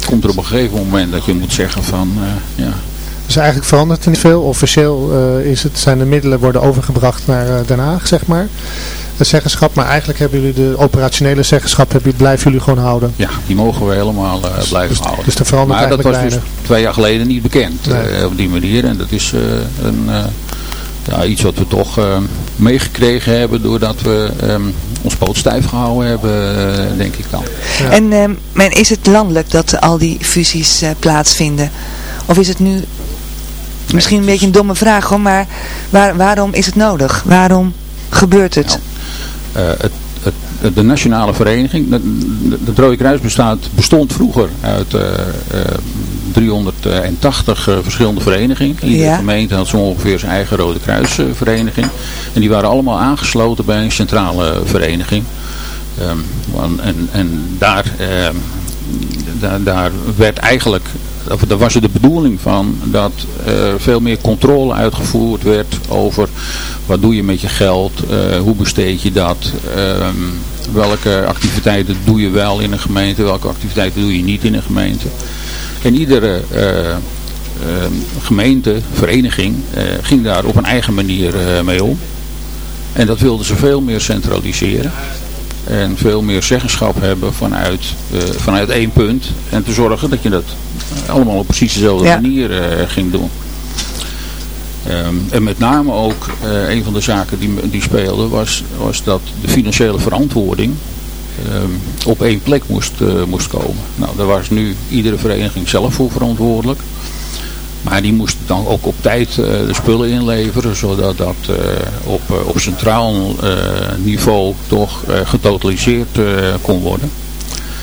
komt er op een gegeven moment dat je moet zeggen van, eh, ja, Dus eigenlijk verandert er niet veel. Officieel eh, is het, zijn de middelen worden overgebracht naar eh, Den Haag, zeg maar. Het zeggenschap, maar eigenlijk hebben jullie de operationele zeggenschap, hebben, blijven jullie gewoon houden. ja, die mogen we helemaal eh, blijven dus, houden. Dus er verandert maar dat eigenlijk was dus twee jaar geleden niet bekend Nee. op die manier. En dat is een, ja, iets wat we toch eh, meegekregen hebben doordat we ehm, ons poot stijf gehouden hebben, eh, denk ik dan. Ja. en ehm, men, is het landelijk dat al die fusies eh, plaatsvinden? Of is het nu, misschien een beetje een domme vraag hoor, maar waar, waarom is het nodig? Waarom gebeurt het? Eh, het, het, de nationale vereniging, het- het Rode Kruis bestaat, bestond vroeger uit eh, eh, 380 eh, verschillende verenigingen. Iedere Ja. gemeente had zo ongeveer zijn eigen Rode Kruisvereniging. en die waren allemaal aangesloten bij een centrale vereniging. Ehm, en, en daar, ehm, daar, daar werd eigenlijk, of daar was er de bedoeling van dat er veel meer controle uitgevoerd werd over wat doe je met je geld, eh, hoe besteed je dat, ehm, welke activiteiten doe je wel in een gemeente, welke activiteiten doe je niet in een gemeente. En iedere eh, ehm, gemeente, vereniging, eh, ging daar op een eigen manier eh, mee om. En dat wilden ze veel meer centraliseren. En veel meer zeggenschap hebben vanuit, vanuit één punt. En te zorgen dat je dat allemaal op precies dezelfde Ja. manier ging doen. Ehm, en met name ook, een van de zaken die, die speelde, was, was dat de financiële verantwoording op één plek moest, eh, moest komen. Nou, daar was nu iedere vereniging zelf voor verantwoordelijk. Maar die moest dan ook op tijd eh, de spullen inleveren, zodat dat eh, op, op centraal niveau toch getotaliseerd kon worden.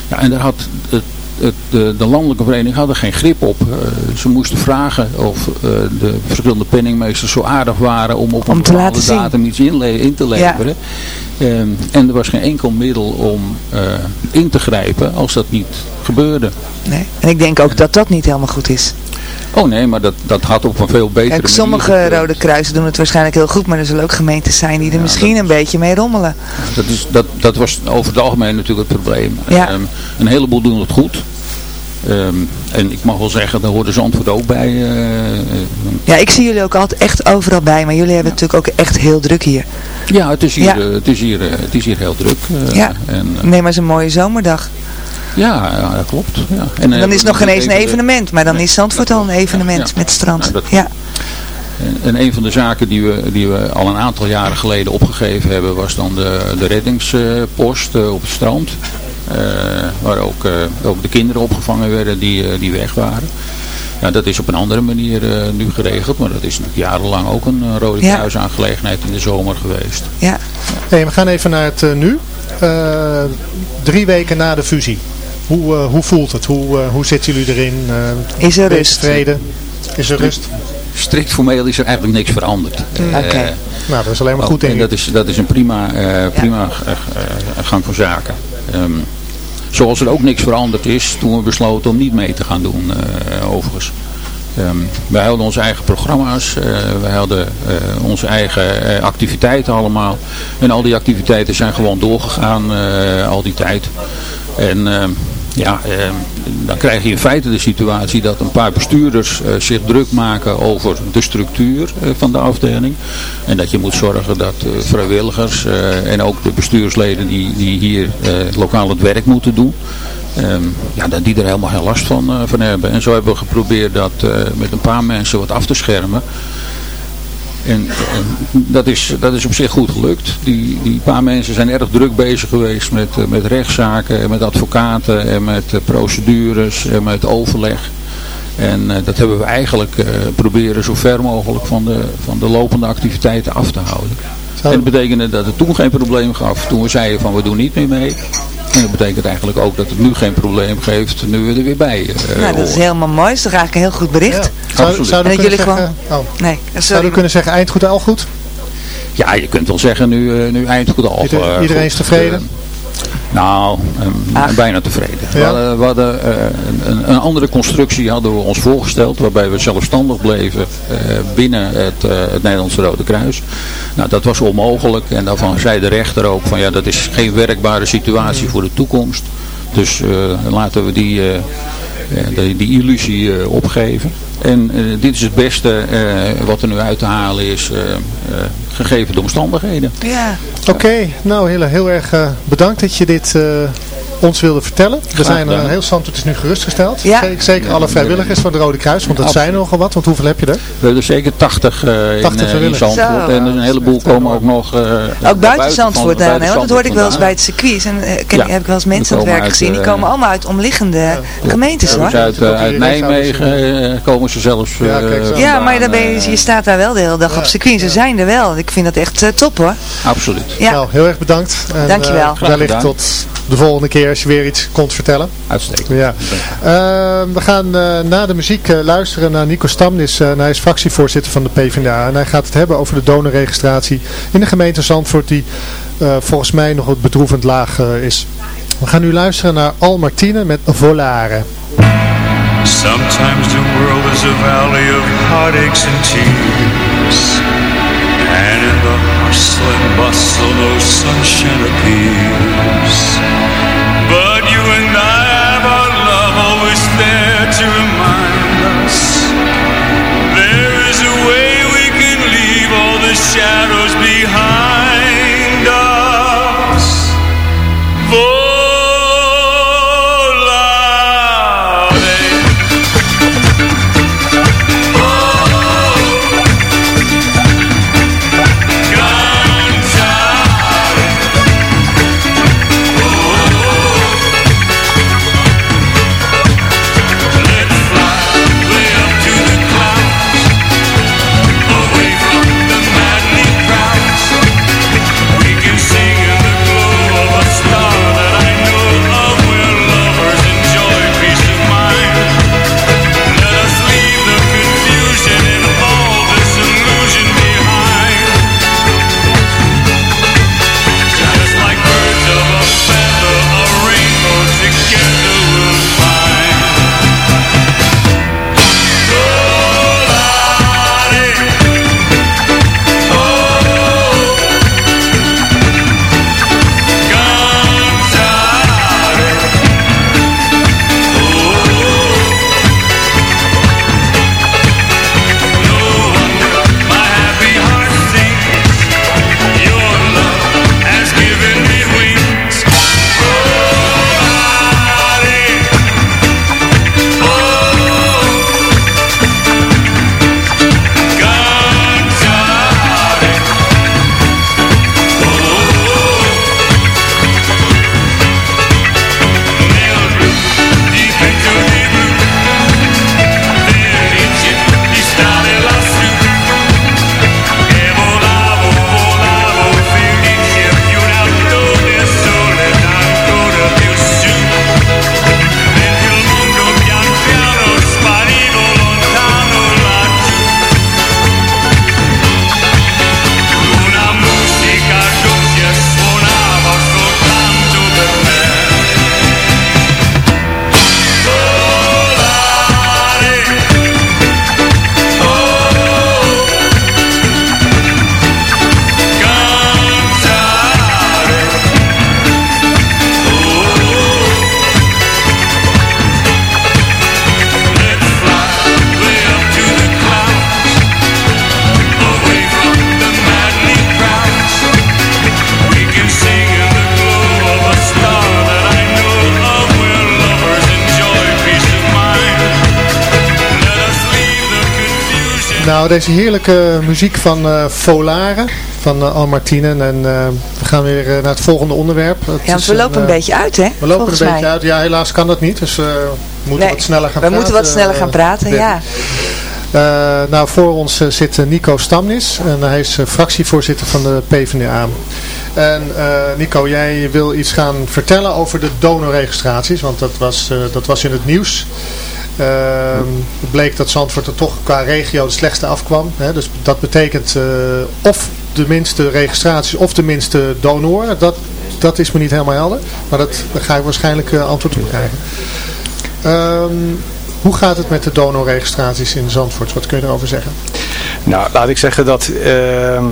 Ja, en daar had het, het, de, de landelijke vereniging hadden geen grip op. Eh, ze moesten vragen of eh, de verschillende penningmeesters zo aardig waren om op een bepaalde datum iets in te leveren. Ehm, en er was geen enkel middel om eh, in te grijpen als dat niet gebeurde. Nee. En ik denk ook dat dat niet helemaal goed is. Oh nee, maar dat, dat had op een veel betere Kijk, sommige. Rode Kruisen doen het waarschijnlijk heel goed, maar er zullen ook gemeentes zijn die er misschien een beetje mee rommelen. Dat, is, dat, dat was over het algemeen natuurlijk het probleem. Ja. Ehm, een heleboel doen het goed. Ehm, en ik mag wel zeggen, daar hoorde Zandvoort ook bij. eh, eh, Ja, ik zie jullie ook altijd echt overal bij, maar jullie hebben het natuurlijk ook echt heel druk hier. ja, het is hier, Ja. eh, het is hier, het is hier heel druk. Ja. En, Neem maar eens een mooie zomerdag. Ja, ja, dat klopt. Ja. En, eh, Dan is het nog geen eens een evenement, maar dan Nee, is Zandvoort al een evenement Ja, met strand. Ja, dat Ja, En- En een van de zaken die we, die we al een aantal jaren geleden opgegeven hebben was dan de, de reddingspost eh, op het strand. Eh, waar ook, eh, ook de kinderen opgevangen werden die, eh, die weg waren. Ja, dat is op een andere manier eh, nu geregeld, maar dat is natuurlijk jarenlang ook een eh, Rode Ja. Kruis aangelegenheid in de zomer geweest. ja. Hey, we gaan even naar het eh, nu. Eh, drie weken na de fusie. Hoe, eh, hoe voelt het? Hoe, eh, hoe zitten jullie erin? Eh, Is er rust? tevreden? Is er rust? Strikt formeel is er eigenlijk niks veranderd. Eh, Oké. Nou, dat is alleen maar goed en in. dat is, dat is een prima, eh, prima gang van zaken. Ehm, zoals er ook niks veranderd is toen we besloten om niet mee te gaan doen, eh, overigens. Ehm, wij hadden onze eigen programma's, uh, wij hadden onze eigen activiteiten allemaal. En al die activiteiten zijn gewoon doorgegaan al die tijd. En ehm, ja, ehm, dan krijg je in feite de situatie dat een paar bestuurders uh, zich druk maken over de structuur uh, van de afdeling. En dat je moet zorgen dat uh, vrijwilligers en ook de bestuursleden die, die hier lokaal het werk moeten doen. Um, ja, dat die er helemaal geen last van, van hebben. En zo hebben we geprobeerd dat met een paar mensen wat af te schermen. En, dat, is, dat is op zich goed gelukt. Die, die paar mensen zijn erg druk bezig geweest met, eh, met rechtszaken en met advocaten en met eh, procedures en met overleg. En uh, dat hebben we eigenlijk uh, proberen zo ver mogelijk van de, van de lopende activiteiten af te houden. En dat betekende dat het toen geen probleem gaf. Toen we zeiden van we doen niet meer mee. En dat betekent eigenlijk ook dat het nu geen probleem geeft, nu we er weer bij uh, Nou, dat is helemaal mooi. Dat is eigenlijk een heel goed bericht. Ja. Zou, jullie zeggen, gewoon... Oh. Nee, Zou u kunnen zeggen eind goed, al goed? Ja, je kunt wel zeggen nu, uh, nu eind goed al. Ieder, iedereen is tevreden? Nou, um, bijna tevreden. We hadden, we hadden uh, een, een, andere constructie hadden we ons voorgesteld, waarbij we zelfstandig bleven uh, binnen het, uh, het Nederlandse Rode Kruis. Nou, dat was onmogelijk en daarvan zei de rechter ook van ja, dat is geen werkbare situatie voor de toekomst. Dus laten we die, die, die illusie opgeven. En dit is het beste wat er nu uit te halen is gegeven de omstandigheden. Ja. Oké, nou heel, heel erg uh, bedankt dat je dit uh, ons wilde vertellen. We zijn uh, heel Zandvoort is nu gerustgesteld. Ja. Zeker, zeker alle vrijwilligers van de Rode Kruis, want dat zijn er nogal wat. Want hoeveel heb je er? We hebben er zeker 80, 80 in, in Zandvoort. En een heleboel komen ook nog Ook buiten Zandvoort aan, want dat hoorde ik wel eens bij het circuit. En ken, heb ik wel eens mensen aan het werk gezien. Die komen allemaal uit omliggende gemeentes hoor. uit, uit Nijmegen komen ze zelfs. Ja, maar dan ben je, je staat daar wel de hele dag op circuit. Ze zijn er wel. Ik vind dat echt top hoor. Absoluut. Ja. Nou, heel erg bedankt. Dankjewel. Wellicht tot de volgende keer als je weer iets komt vertellen. Uitstekend. Ja. Uh, we gaan uh, na de muziek luisteren naar Nico Stamnis. hij is fractievoorzitter van de PvdA. En hij gaat het hebben over de donorregistratie in de gemeente Zandvoort. Die volgens mij nog wat bedroevend laag is. We gaan nu luisteren naar Al Martine met Volare. Sometimes the world is a valley of heartaches and tears And in the bustle, no sunshine appears. Nou, deze heerlijke muziek van uh, Volare, van uh, Al Martinen. En uh, we gaan weer naar het volgende onderwerp. Het ja, we lopen een, beetje uit, hè? We lopen een beetje uit. Ja, helaas kan dat niet. Dus we moeten nee, wat sneller gaan we praten. We moeten wat sneller gaan praten, ja. nou, voor ons zit Nico Stamnis. En hij is fractievoorzitter van de PvdA. En Nico, jij wil iets gaan vertellen over de donorregistraties. Want dat was, dat was in het nieuws. Uh, het bleek dat Zandvoort er toch qua regio de slechtste afkwam. Hè? Dus dat betekent uh, of de minste registraties of de minste donoren. Dat, dat is me niet helemaal helder. Maar dat, ga ik waarschijnlijk uh, antwoord op krijgen. Um, hoe gaat het met de donorregistraties in Zandvoort? Wat kun je erover zeggen? Nou, laat ik zeggen dat ehm,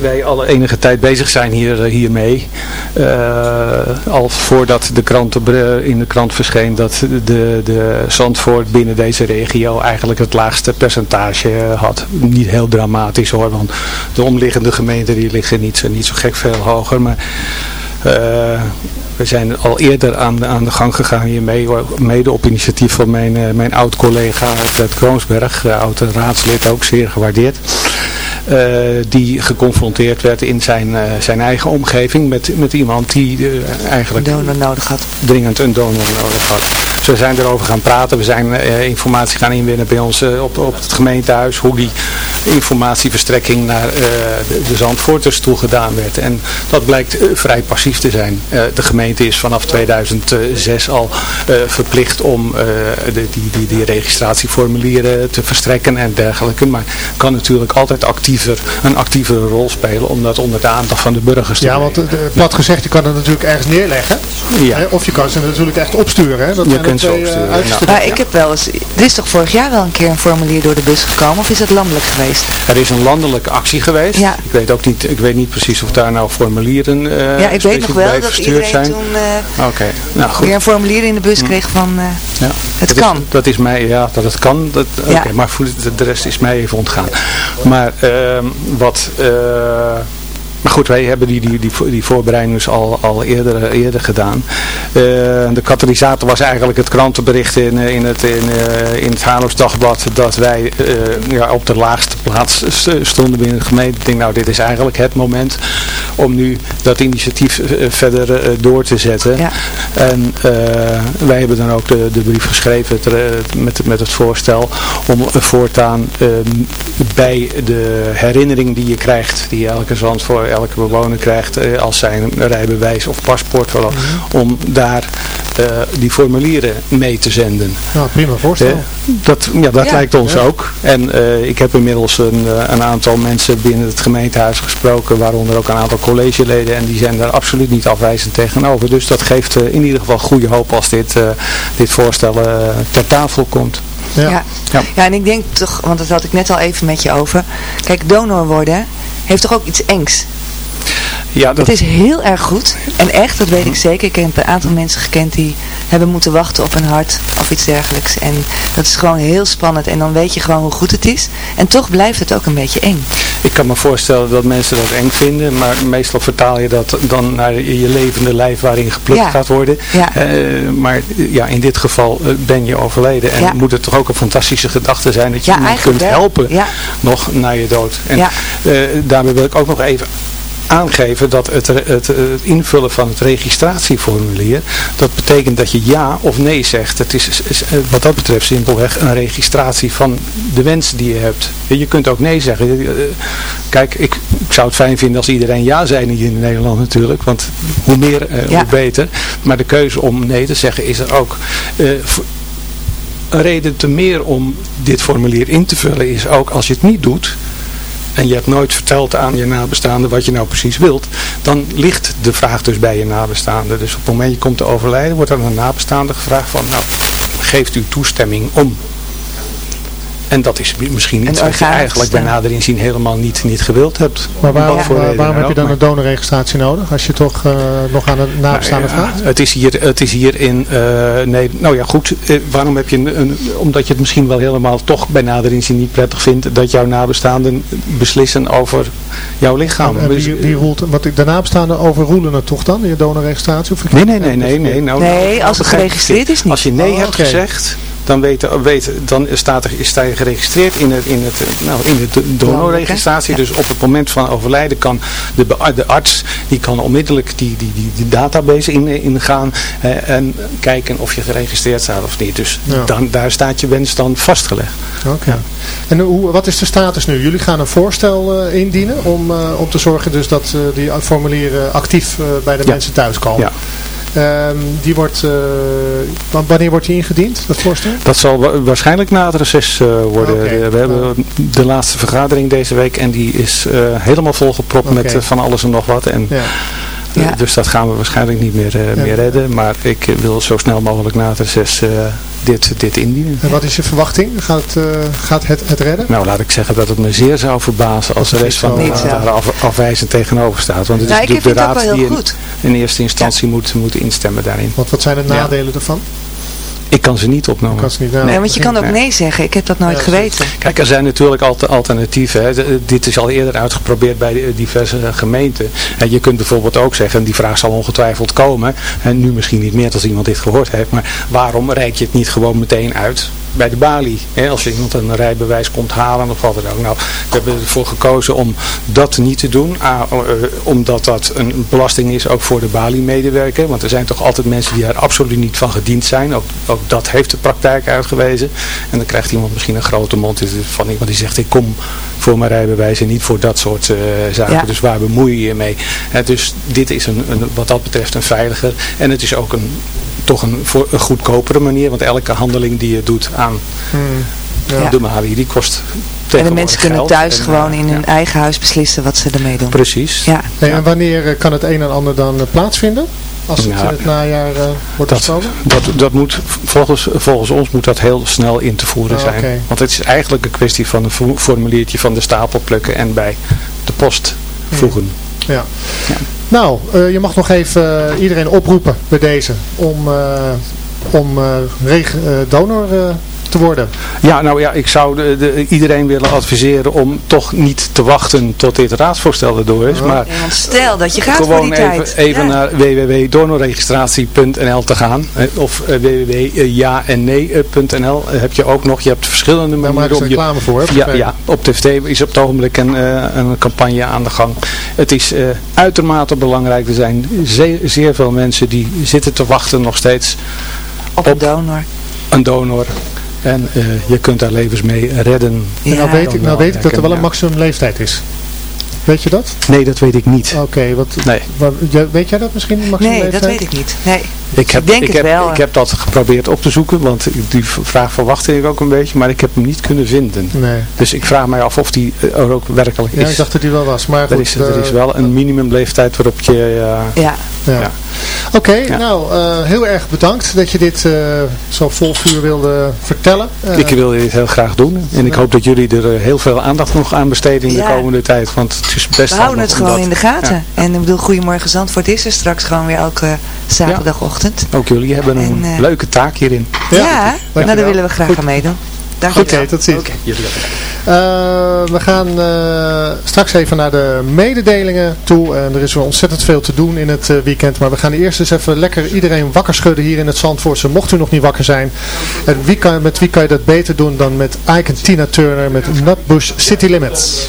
wij al enige tijd bezig zijn hier, hiermee. Uh, al voordat de krant in de krant verscheen dat de, de Zandvoort binnen deze regio eigenlijk het laagste percentage had. Niet heel dramatisch hoor, want de omliggende gemeenten die liggen niet, zo, niet zo gek veel hoger. Maar we zijn al eerder aan de, aan de gang gegaan hiermee, mede op initiatief van mijn, mijn oud-collega Fred Kroonsberg, oud-raadslid ook, zeer gewaardeerd. Uh, die geconfronteerd werd in zijn, uh, zijn eigen omgeving met, met iemand die uh, eigenlijk een donor nodig had. dringend een donor nodig had. Dus we zijn erover gaan praten. We zijn informatie gaan inwinnen bij ons op, op het gemeentehuis. Hoe die informatieverstrekking naar de, de Zandvoorters toe gedaan werd. En dat blijkt vrij passief te zijn. de gemeente is vanaf 2006 al verplicht om de, die, die, die registratieformulieren te verstrekken en dergelijke. Maar kan natuurlijk altijd actief een actievere rol spelen om dat onder de aandacht van de burgers te Ja, want plat gezegd, je kan het natuurlijk ergens neerleggen. Ja. Hè? Of je kan ze natuurlijk echt opsturen. Hè? Dat je opsturen. Uh, nou. Maar ik heb wel eens, er is toch vorig jaar wel een keer een formulier door de bus gekomen of is het landelijk geweest? Er is een landelijke actie geweest. Ja. Ik weet ook niet, ik weet niet precies of daar nou formulieren uh, Ja, ik weet nog wel dat iedereen zijn. toen Oké, okay. nou goed. weer een formulier in de bus kreeg van ja. het dat kan. Is, dat is mij, ja, dat het kan. Dat, Oké, Ja. okay, maar de rest is mij even ontgaan. Maar ehm, wat... Maar goed, wij hebben die, die, die, die voorbereidingen dus al, al eerder, eerder gedaan. Uh, de katalysator was eigenlijk het krantenbericht in, in het, in, uh, in het Haarlems Dagblad dat wij ja, op de laagste plaats stonden binnen de gemeente. Ik denk nou, dit is eigenlijk het moment om nu dat initiatief verder door te zetten. Ja. En wij hebben dan ook de, de brief geschreven met, met het voorstel om voortaan bij de herinnering die je krijgt, die elke zand voor elke bewoner krijgt uh, als zijn rijbewijs of paspoort wel, mm -hmm. om daar uh, die formulieren mee te zenden. Ja, prima voorstel. Uh, dat ja, dat Ja. lijkt ons Ja. ook. En ik heb inmiddels een, een aantal mensen binnen het gemeentehuis gesproken, waaronder ook een aantal collegeleden en die zijn daar absoluut niet afwijzend tegenover. Dus dat geeft in ieder geval goede hoop als dit, dit voorstel ter tafel komt. Ja. Ja. Ja. Ja. en ik denk toch, want dat had ik net al even met je over. Kijk, donor worden heeft toch ook iets engs. Ja, dat, Het is heel erg goed. En echt, dat weet ik zeker. Ik heb een aantal mensen gekend die hebben moeten wachten op een hart of iets dergelijks. En dat is gewoon heel spannend. En dan weet je gewoon hoe goed het is. En toch blijft het ook een beetje eng. Ik kan me voorstellen dat mensen dat eng vinden, maar meestal vertaal je dat dan naar je levende lijf waarin geplukt Ja. gaat worden. Ja. Eh, maar ja, in dit geval eh, ben je overleden en Ja. moet het toch ook een fantastische gedachte zijn dat je iemand kunt wel. helpen nog na je dood. En daarbij wil ik ook nog even aangeven dat het, het, het invullen van het registratieformulier, dat betekent dat je ja of nee zegt. Het is, is eh, wat dat betreft simpelweg een registratie van de wens die je hebt. Je kunt ook nee zeggen. Eh, Kijk, ik, ik zou het fijn vinden als iedereen ja zei hier in Nederland natuurlijk, want hoe meer, eh, Ja. hoe beter. Maar de keuze om nee te zeggen is er ook. Eh, een reden te meer om dit formulier in te vullen is ook als je het niet doet, en je hebt nooit verteld aan je nabestaande wat je nou precies wilt, dan ligt de vraag dus bij je nabestaande. Dus op het moment je komt te overlijden, wordt aan een nabestaande gevraagd van, nou, geeft u toestemming om? En dat is misschien iets wat je eigenlijk bij nader inzien helemaal niet, niet gewild hebt. Maar waarom, heb je dan een donorregistratie nodig? Als je toch eh, nog aan een nabestaande ja, vraagt? Het is hier, het is hier in, eh, nee, nou ja goed, eh, waarom heb je een, een- omdat je het misschien wel helemaal toch bij nader inzien niet prettig vindt dat jouw nabestaanden beslissen over jouw lichaam. En wie, wie roelt, wat de nabestaanden overroelen het toch dan, je donorregistratie? Of Nee, nee, nee, nee, nee. Nou, Nee, nou, als het geregistreerd is niet. Als je nee Oh, hebt gezegd, dan, weet, weet, dan staat er, sta je geregistreerd in, het, in, het, nou, in de donorregistratie. Dus op het moment van overlijden kan de, de arts die kan onmiddellijk die, die, die, die database in, ingaan eh, en kijken of je geregistreerd staat of niet. Dus dan, daar staat je wens dan vastgelegd. Oké. En hoe, wat is de status nu? Jullie gaan een voorstel uh, indienen om, uh, om te zorgen dus dat uh, die formulieren actief bij de ja. mensen thuiskomen. Ja. Um, die wordt, uh, wanneer wordt die ingediend, dat voorstel? Dat zal waarschijnlijk na het reces uh, worden. Okay. We hebben de laatste vergadering deze week en die is uh, helemaal volgepropt okay. met van alles en nog wat. En ja. Ja. Dus dat gaan we waarschijnlijk niet meer, uh, meer redden. Maar ik wil zo snel mogelijk na het reces uh, dit, dit indienen. En wat is je verwachting? Gaat, uh, gaat het, het redden? Nou, laat ik zeggen dat het me zeer zou verbazen als de rest van de raad daar af, afwijzend tegenover staat. Want het is nou, natuurlijk de raad die in, in, eerste instantie ja. moet, moet instemmen daarin. Want wat zijn de nadelen ja. ervan? Ik kan ze niet opnemen. Kan ze niet, nee, want je kan ook nee. zeggen. Ik heb dat nooit ja, geweten. Kijk, er zijn natuurlijk altijd alternatieven. Hè. Dit is al eerder uitgeprobeerd bij diverse gemeenten. En je kunt bijvoorbeeld ook zeggen, en die vraag zal ongetwijfeld komen. En nu misschien niet meer als iemand dit gehoord heeft. Maar waarom reik je het niet gewoon meteen uit? Bij de balie. Hè, als iemand een rijbewijs komt halen of wat dan ook. Nou, we hebben ervoor gekozen om dat niet te doen. A, uh, omdat dat een belasting is ook voor de balie-medewerker. Want er zijn toch altijd mensen die daar absoluut niet van gediend zijn. Ook, ook dat heeft de praktijk uitgewezen. En dan krijgt iemand misschien een grote mond van iemand die zegt ik kom voor mijn rijbewijs en niet voor dat soort uh, zaken. Ja. Dus waar bemoei je je mee? Hè, dus dit is een, een, wat dat betreft een veiliger. En het is ook een toch een, voor een goedkopere manier. Want elke handeling die je doet aan hmm. ja. de die kost En de mensen kunnen thuis en, gewoon in hun ja. eigen huis beslissen wat ze ermee doen. Precies. Ja. Hey, en wanneer kan het een en ander dan plaatsvinden? Als het ja, in het najaar uh, wordt dat, dat, dat moet, volgens, volgens ons moet dat heel snel in te voeren zijn. Oh, okay. Want het is eigenlijk een kwestie van een formuliertje van de stapel plukken en bij de post voegen. Ja. ja. Nou, uh, je mag nog even uh, iedereen oproepen bij deze om, uh, om donor te worden. Ja, nou ja, ik zou de, de, iedereen willen adviseren om toch niet te wachten tot dit raadsvoorstel erdoor is. Maar ja, stel dat je gaat gewoon voor die even, tijd. even ja. naar www.donorregistratie.nl te gaan. Of www.ja-en-nee.nl heb je ook nog. Je hebt verschillende manieren. Daar maak reclame voor. Ja, ja, op tv is op het ogenblik een, een campagne aan de gang. Het is uh, uitermate belangrijk. Er zijn zeer, zeer veel mensen die zitten te wachten nog steeds op, op een donor. Een donor. En uh, je kunt daar levens mee redden. Ja. En nou weet ik, nou weet ik dat er wel een maximum leeftijd is. Weet je dat? Nee, dat weet ik niet. Oké, okay, wat, nee. wat, weet jij dat misschien? Nee, leeftijd? dat weet ik niet. Nee. Ik heb, ik denk ik het heb, wel. Ik heb dat geprobeerd op te zoeken, want die vraag verwachtte ik ook een beetje, maar ik heb hem niet kunnen vinden. Nee. Dus ik vraag mij af of die er ook werkelijk is. Ja, ik dacht dat die wel was. Maar er, goed, is, er is wel een minimumleeftijd waarop je... Uh, ja. ja. ja. Oké, okay, ja. nou uh, heel erg bedankt dat je dit uh, zo vol vuur wilde vertellen. Uh, ik wil dit heel graag doen en ik hoop dat jullie er heel veel aandacht nog aan besteden in ja. de komende tijd. Want het is best We houden het gewoon in de gaten. En ik bedoel, Goedemorgen Zandvoort is er straks gewoon weer elke zaterdagochtend. Ook jullie hebben een en, leuke taak hierin. Ja, nou daar willen we graag Goed. aan meedoen. Oké, okay, tot ziens. Okay, uh, we gaan uh, straks even naar de mededelingen toe. En er is wel ontzettend veel te doen in het uh, weekend. Maar we gaan eerst eens even lekker iedereen wakker schudden hier in het Zandvoortse. Mocht u nog niet wakker zijn. En wie kan, met wie kan je dat beter doen dan met Ike en Tina Turner met Nutbush City Limits.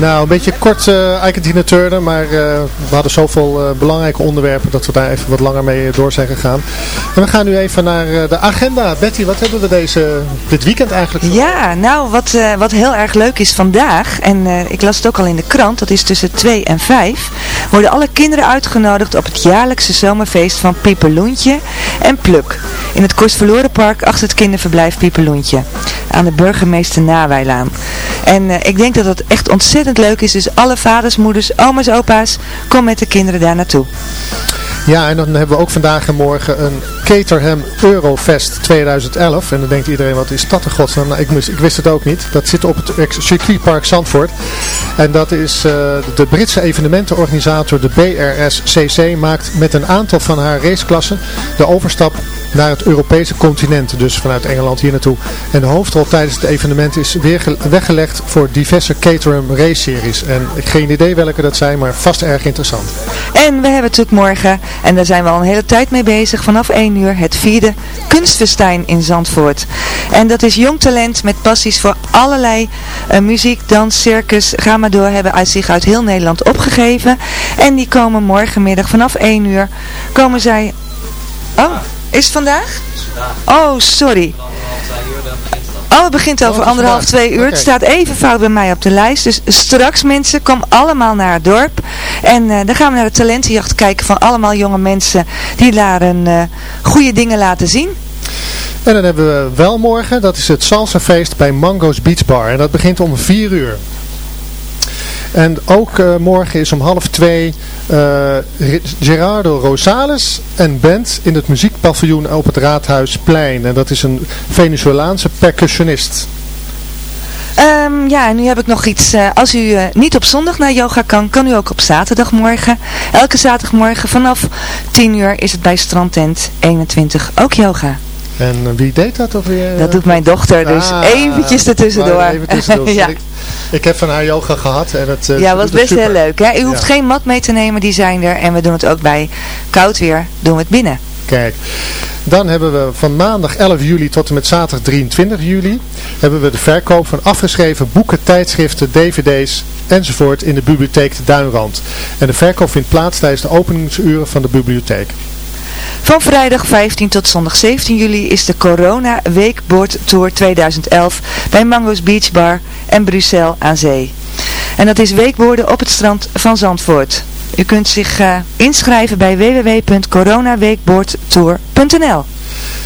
Nou, een beetje kort uh, Ike Tina Turner, maar uh, we hadden zoveel uh, belangrijke onderwerpen dat we daar even wat langer mee door zijn gegaan. En we gaan nu even naar de agenda. Betty, wat hebben we deze, dit weekend eigenlijk? Voor? Ja, nou, wat, wat heel erg leuk is vandaag, en ik las het ook al in de krant, dat is tussen 2 en 5, worden alle kinderen uitgenodigd op het jaarlijkse zomerfeest van Pieperloentje en Pluk. In het Kostverlorenpark achter het kinderverblijf Pieperloentje. Aan de burgemeester Nawijlaan. En ik denk dat dat echt ontzettend leuk is. Dus alle vaders, moeders, oma's, opa's, kom met de kinderen daar naartoe. Ja, en dan hebben we ook vandaag en morgen een Caterham Eurofest 2011. En dan denkt iedereen, wat is dat een godsnaam? Nou, ik, ik, wist het ook niet. Dat zit op het circuitpark Zandvoort. En dat is uh, de Britse evenementenorganisator, de BRSCC, maakt met een aantal van haar raceklassen de overstap naar het Europese continent. Dus vanuit Engeland hier naartoe. En de hoofdrol tijdens het evenement is weer weggelegd voor diverse Caterham race series. En ik geen idee welke dat zijn, maar vast erg interessant. En we hebben natuurlijk morgen, en daar zijn we al een hele tijd mee bezig, vanaf 1 uur het vierde Kunstfestijn in Zandvoort. En dat is jong talent met passies voor allerlei uh, muziek, dans, circus, ga maar door, hebben uit zich uit heel Nederland opgegeven. En die komen morgenmiddag vanaf 1 uur, komen zij... Oh, is het vandaag? Oh, sorry. Oh, het begint over oh, anderhalf, twee uur. Het staat even fout bij mij op de lijst. Dus straks mensen, kom allemaal naar het dorp. En uh, dan gaan we naar de talentenjacht kijken van allemaal jonge mensen die daar een uh, goede dingen laten zien. En dan hebben we wel morgen, dat is het salsa feest bij Mango's Beach Bar. En dat begint om vier uur. En ook uh, morgen is om half twee uh, Gerardo Rosales en band in het muziekpaviljoen op het Raadhuisplein. En dat is een Venezolaanse percussionist. Um, ja, en nu heb ik nog iets. Uh, als u niet op zondag naar yoga kan, kan u ook op zaterdagmorgen. Elke zaterdagmorgen vanaf 10 uur is het bij Strandtent 21 ook yoga. En wie deed dat alweer? Dat doet mijn dochter, dus ah, eventjes ertussendoor. Even tussendoor. ja. Ik heb van haar yoga gehad. En het, uh, ja, was best heel leuk. Hè? U hoeft geen mat mee te nemen, die zijn er. En we doen het ook bij koud weer, doen we het binnen. Kijk, dan hebben we van maandag 11 juli tot en met zaterdag 23 juli hebben we de verkoop van afgeschreven boeken, tijdschriften, dvd's enzovoort in de bibliotheek de Duinrand. En de verkoop vindt plaats tijdens de openingsuren van de bibliotheek. Van vrijdag 15 tot zondag 17 juli is de Corona Weekboard Tour 2011 bij Mango's Beach Bar en Bruxelles aan Zee. En dat is weekboorden op het strand van Zandvoort. U kunt zich uh, inschrijven bij www.coronaweekboardtour.nl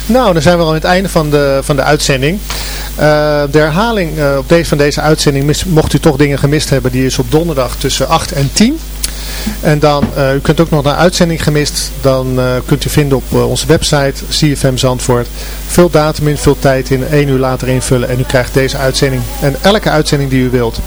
Nou, dan zijn we al aan het einde van de, van de uitzending. Uh, de herhaling uh, op deze, van deze uitzending, mocht u toch dingen gemist hebben, die is op donderdag tussen 8 en 10. En dan, uh, u kunt ook nog naar uitzending gemist. Dan uh, kunt u vinden op uh, onze website CFM Zandvoort. Vul datum in, vul tijd in, één uur later invullen en u krijgt deze uitzending en elke uitzending die u wilt.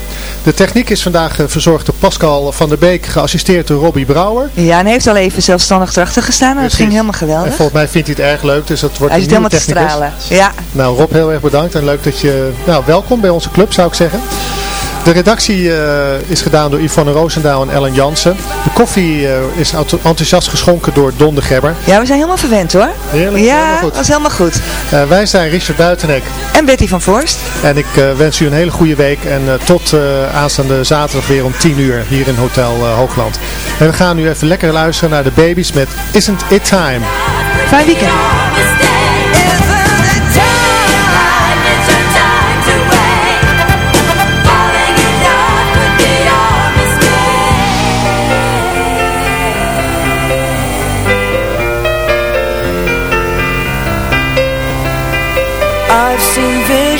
De techniek is vandaag verzorgd door Pascal van der Beek, geassisteerd door Robbie Brouwer. Ja, en heeft al even zelfstandig erachter gestaan en dat ging helemaal geweldig. En volgens mij vindt hij het erg leuk, dus dat wordt hij een. Hij helemaal te stralen, ja. Nou Rob, heel erg bedankt en leuk dat je, nou welkom bij onze club zou ik zeggen. De redactie uh, is gedaan door Yvonne Roosendaal en Ellen Jansen. De koffie uh, is enthousiast geschonken door Don de Gebber. Ja, we zijn helemaal verwend hoor. Heerlijk, ja, helemaal goed. dat is helemaal goed. Uh, wij zijn Richard Buitenek. En Betty van Voorst. En ik wens u een hele goede week. En tot aanstaande zaterdag weer om 10 uur hier in Hotel Hoogland. En we gaan nu even lekker luisteren naar de baby's met Isn't It Time. Fijn weekend.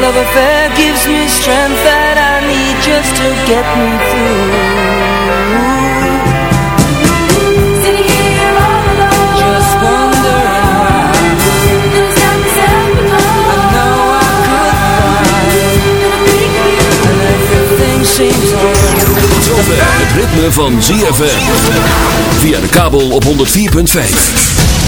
love affair gives me strength that I need just to get me through. Just wondering why. I know I could cry And everything seems alright. Zover het ritme van ZFM. Via de kabel op 104.5.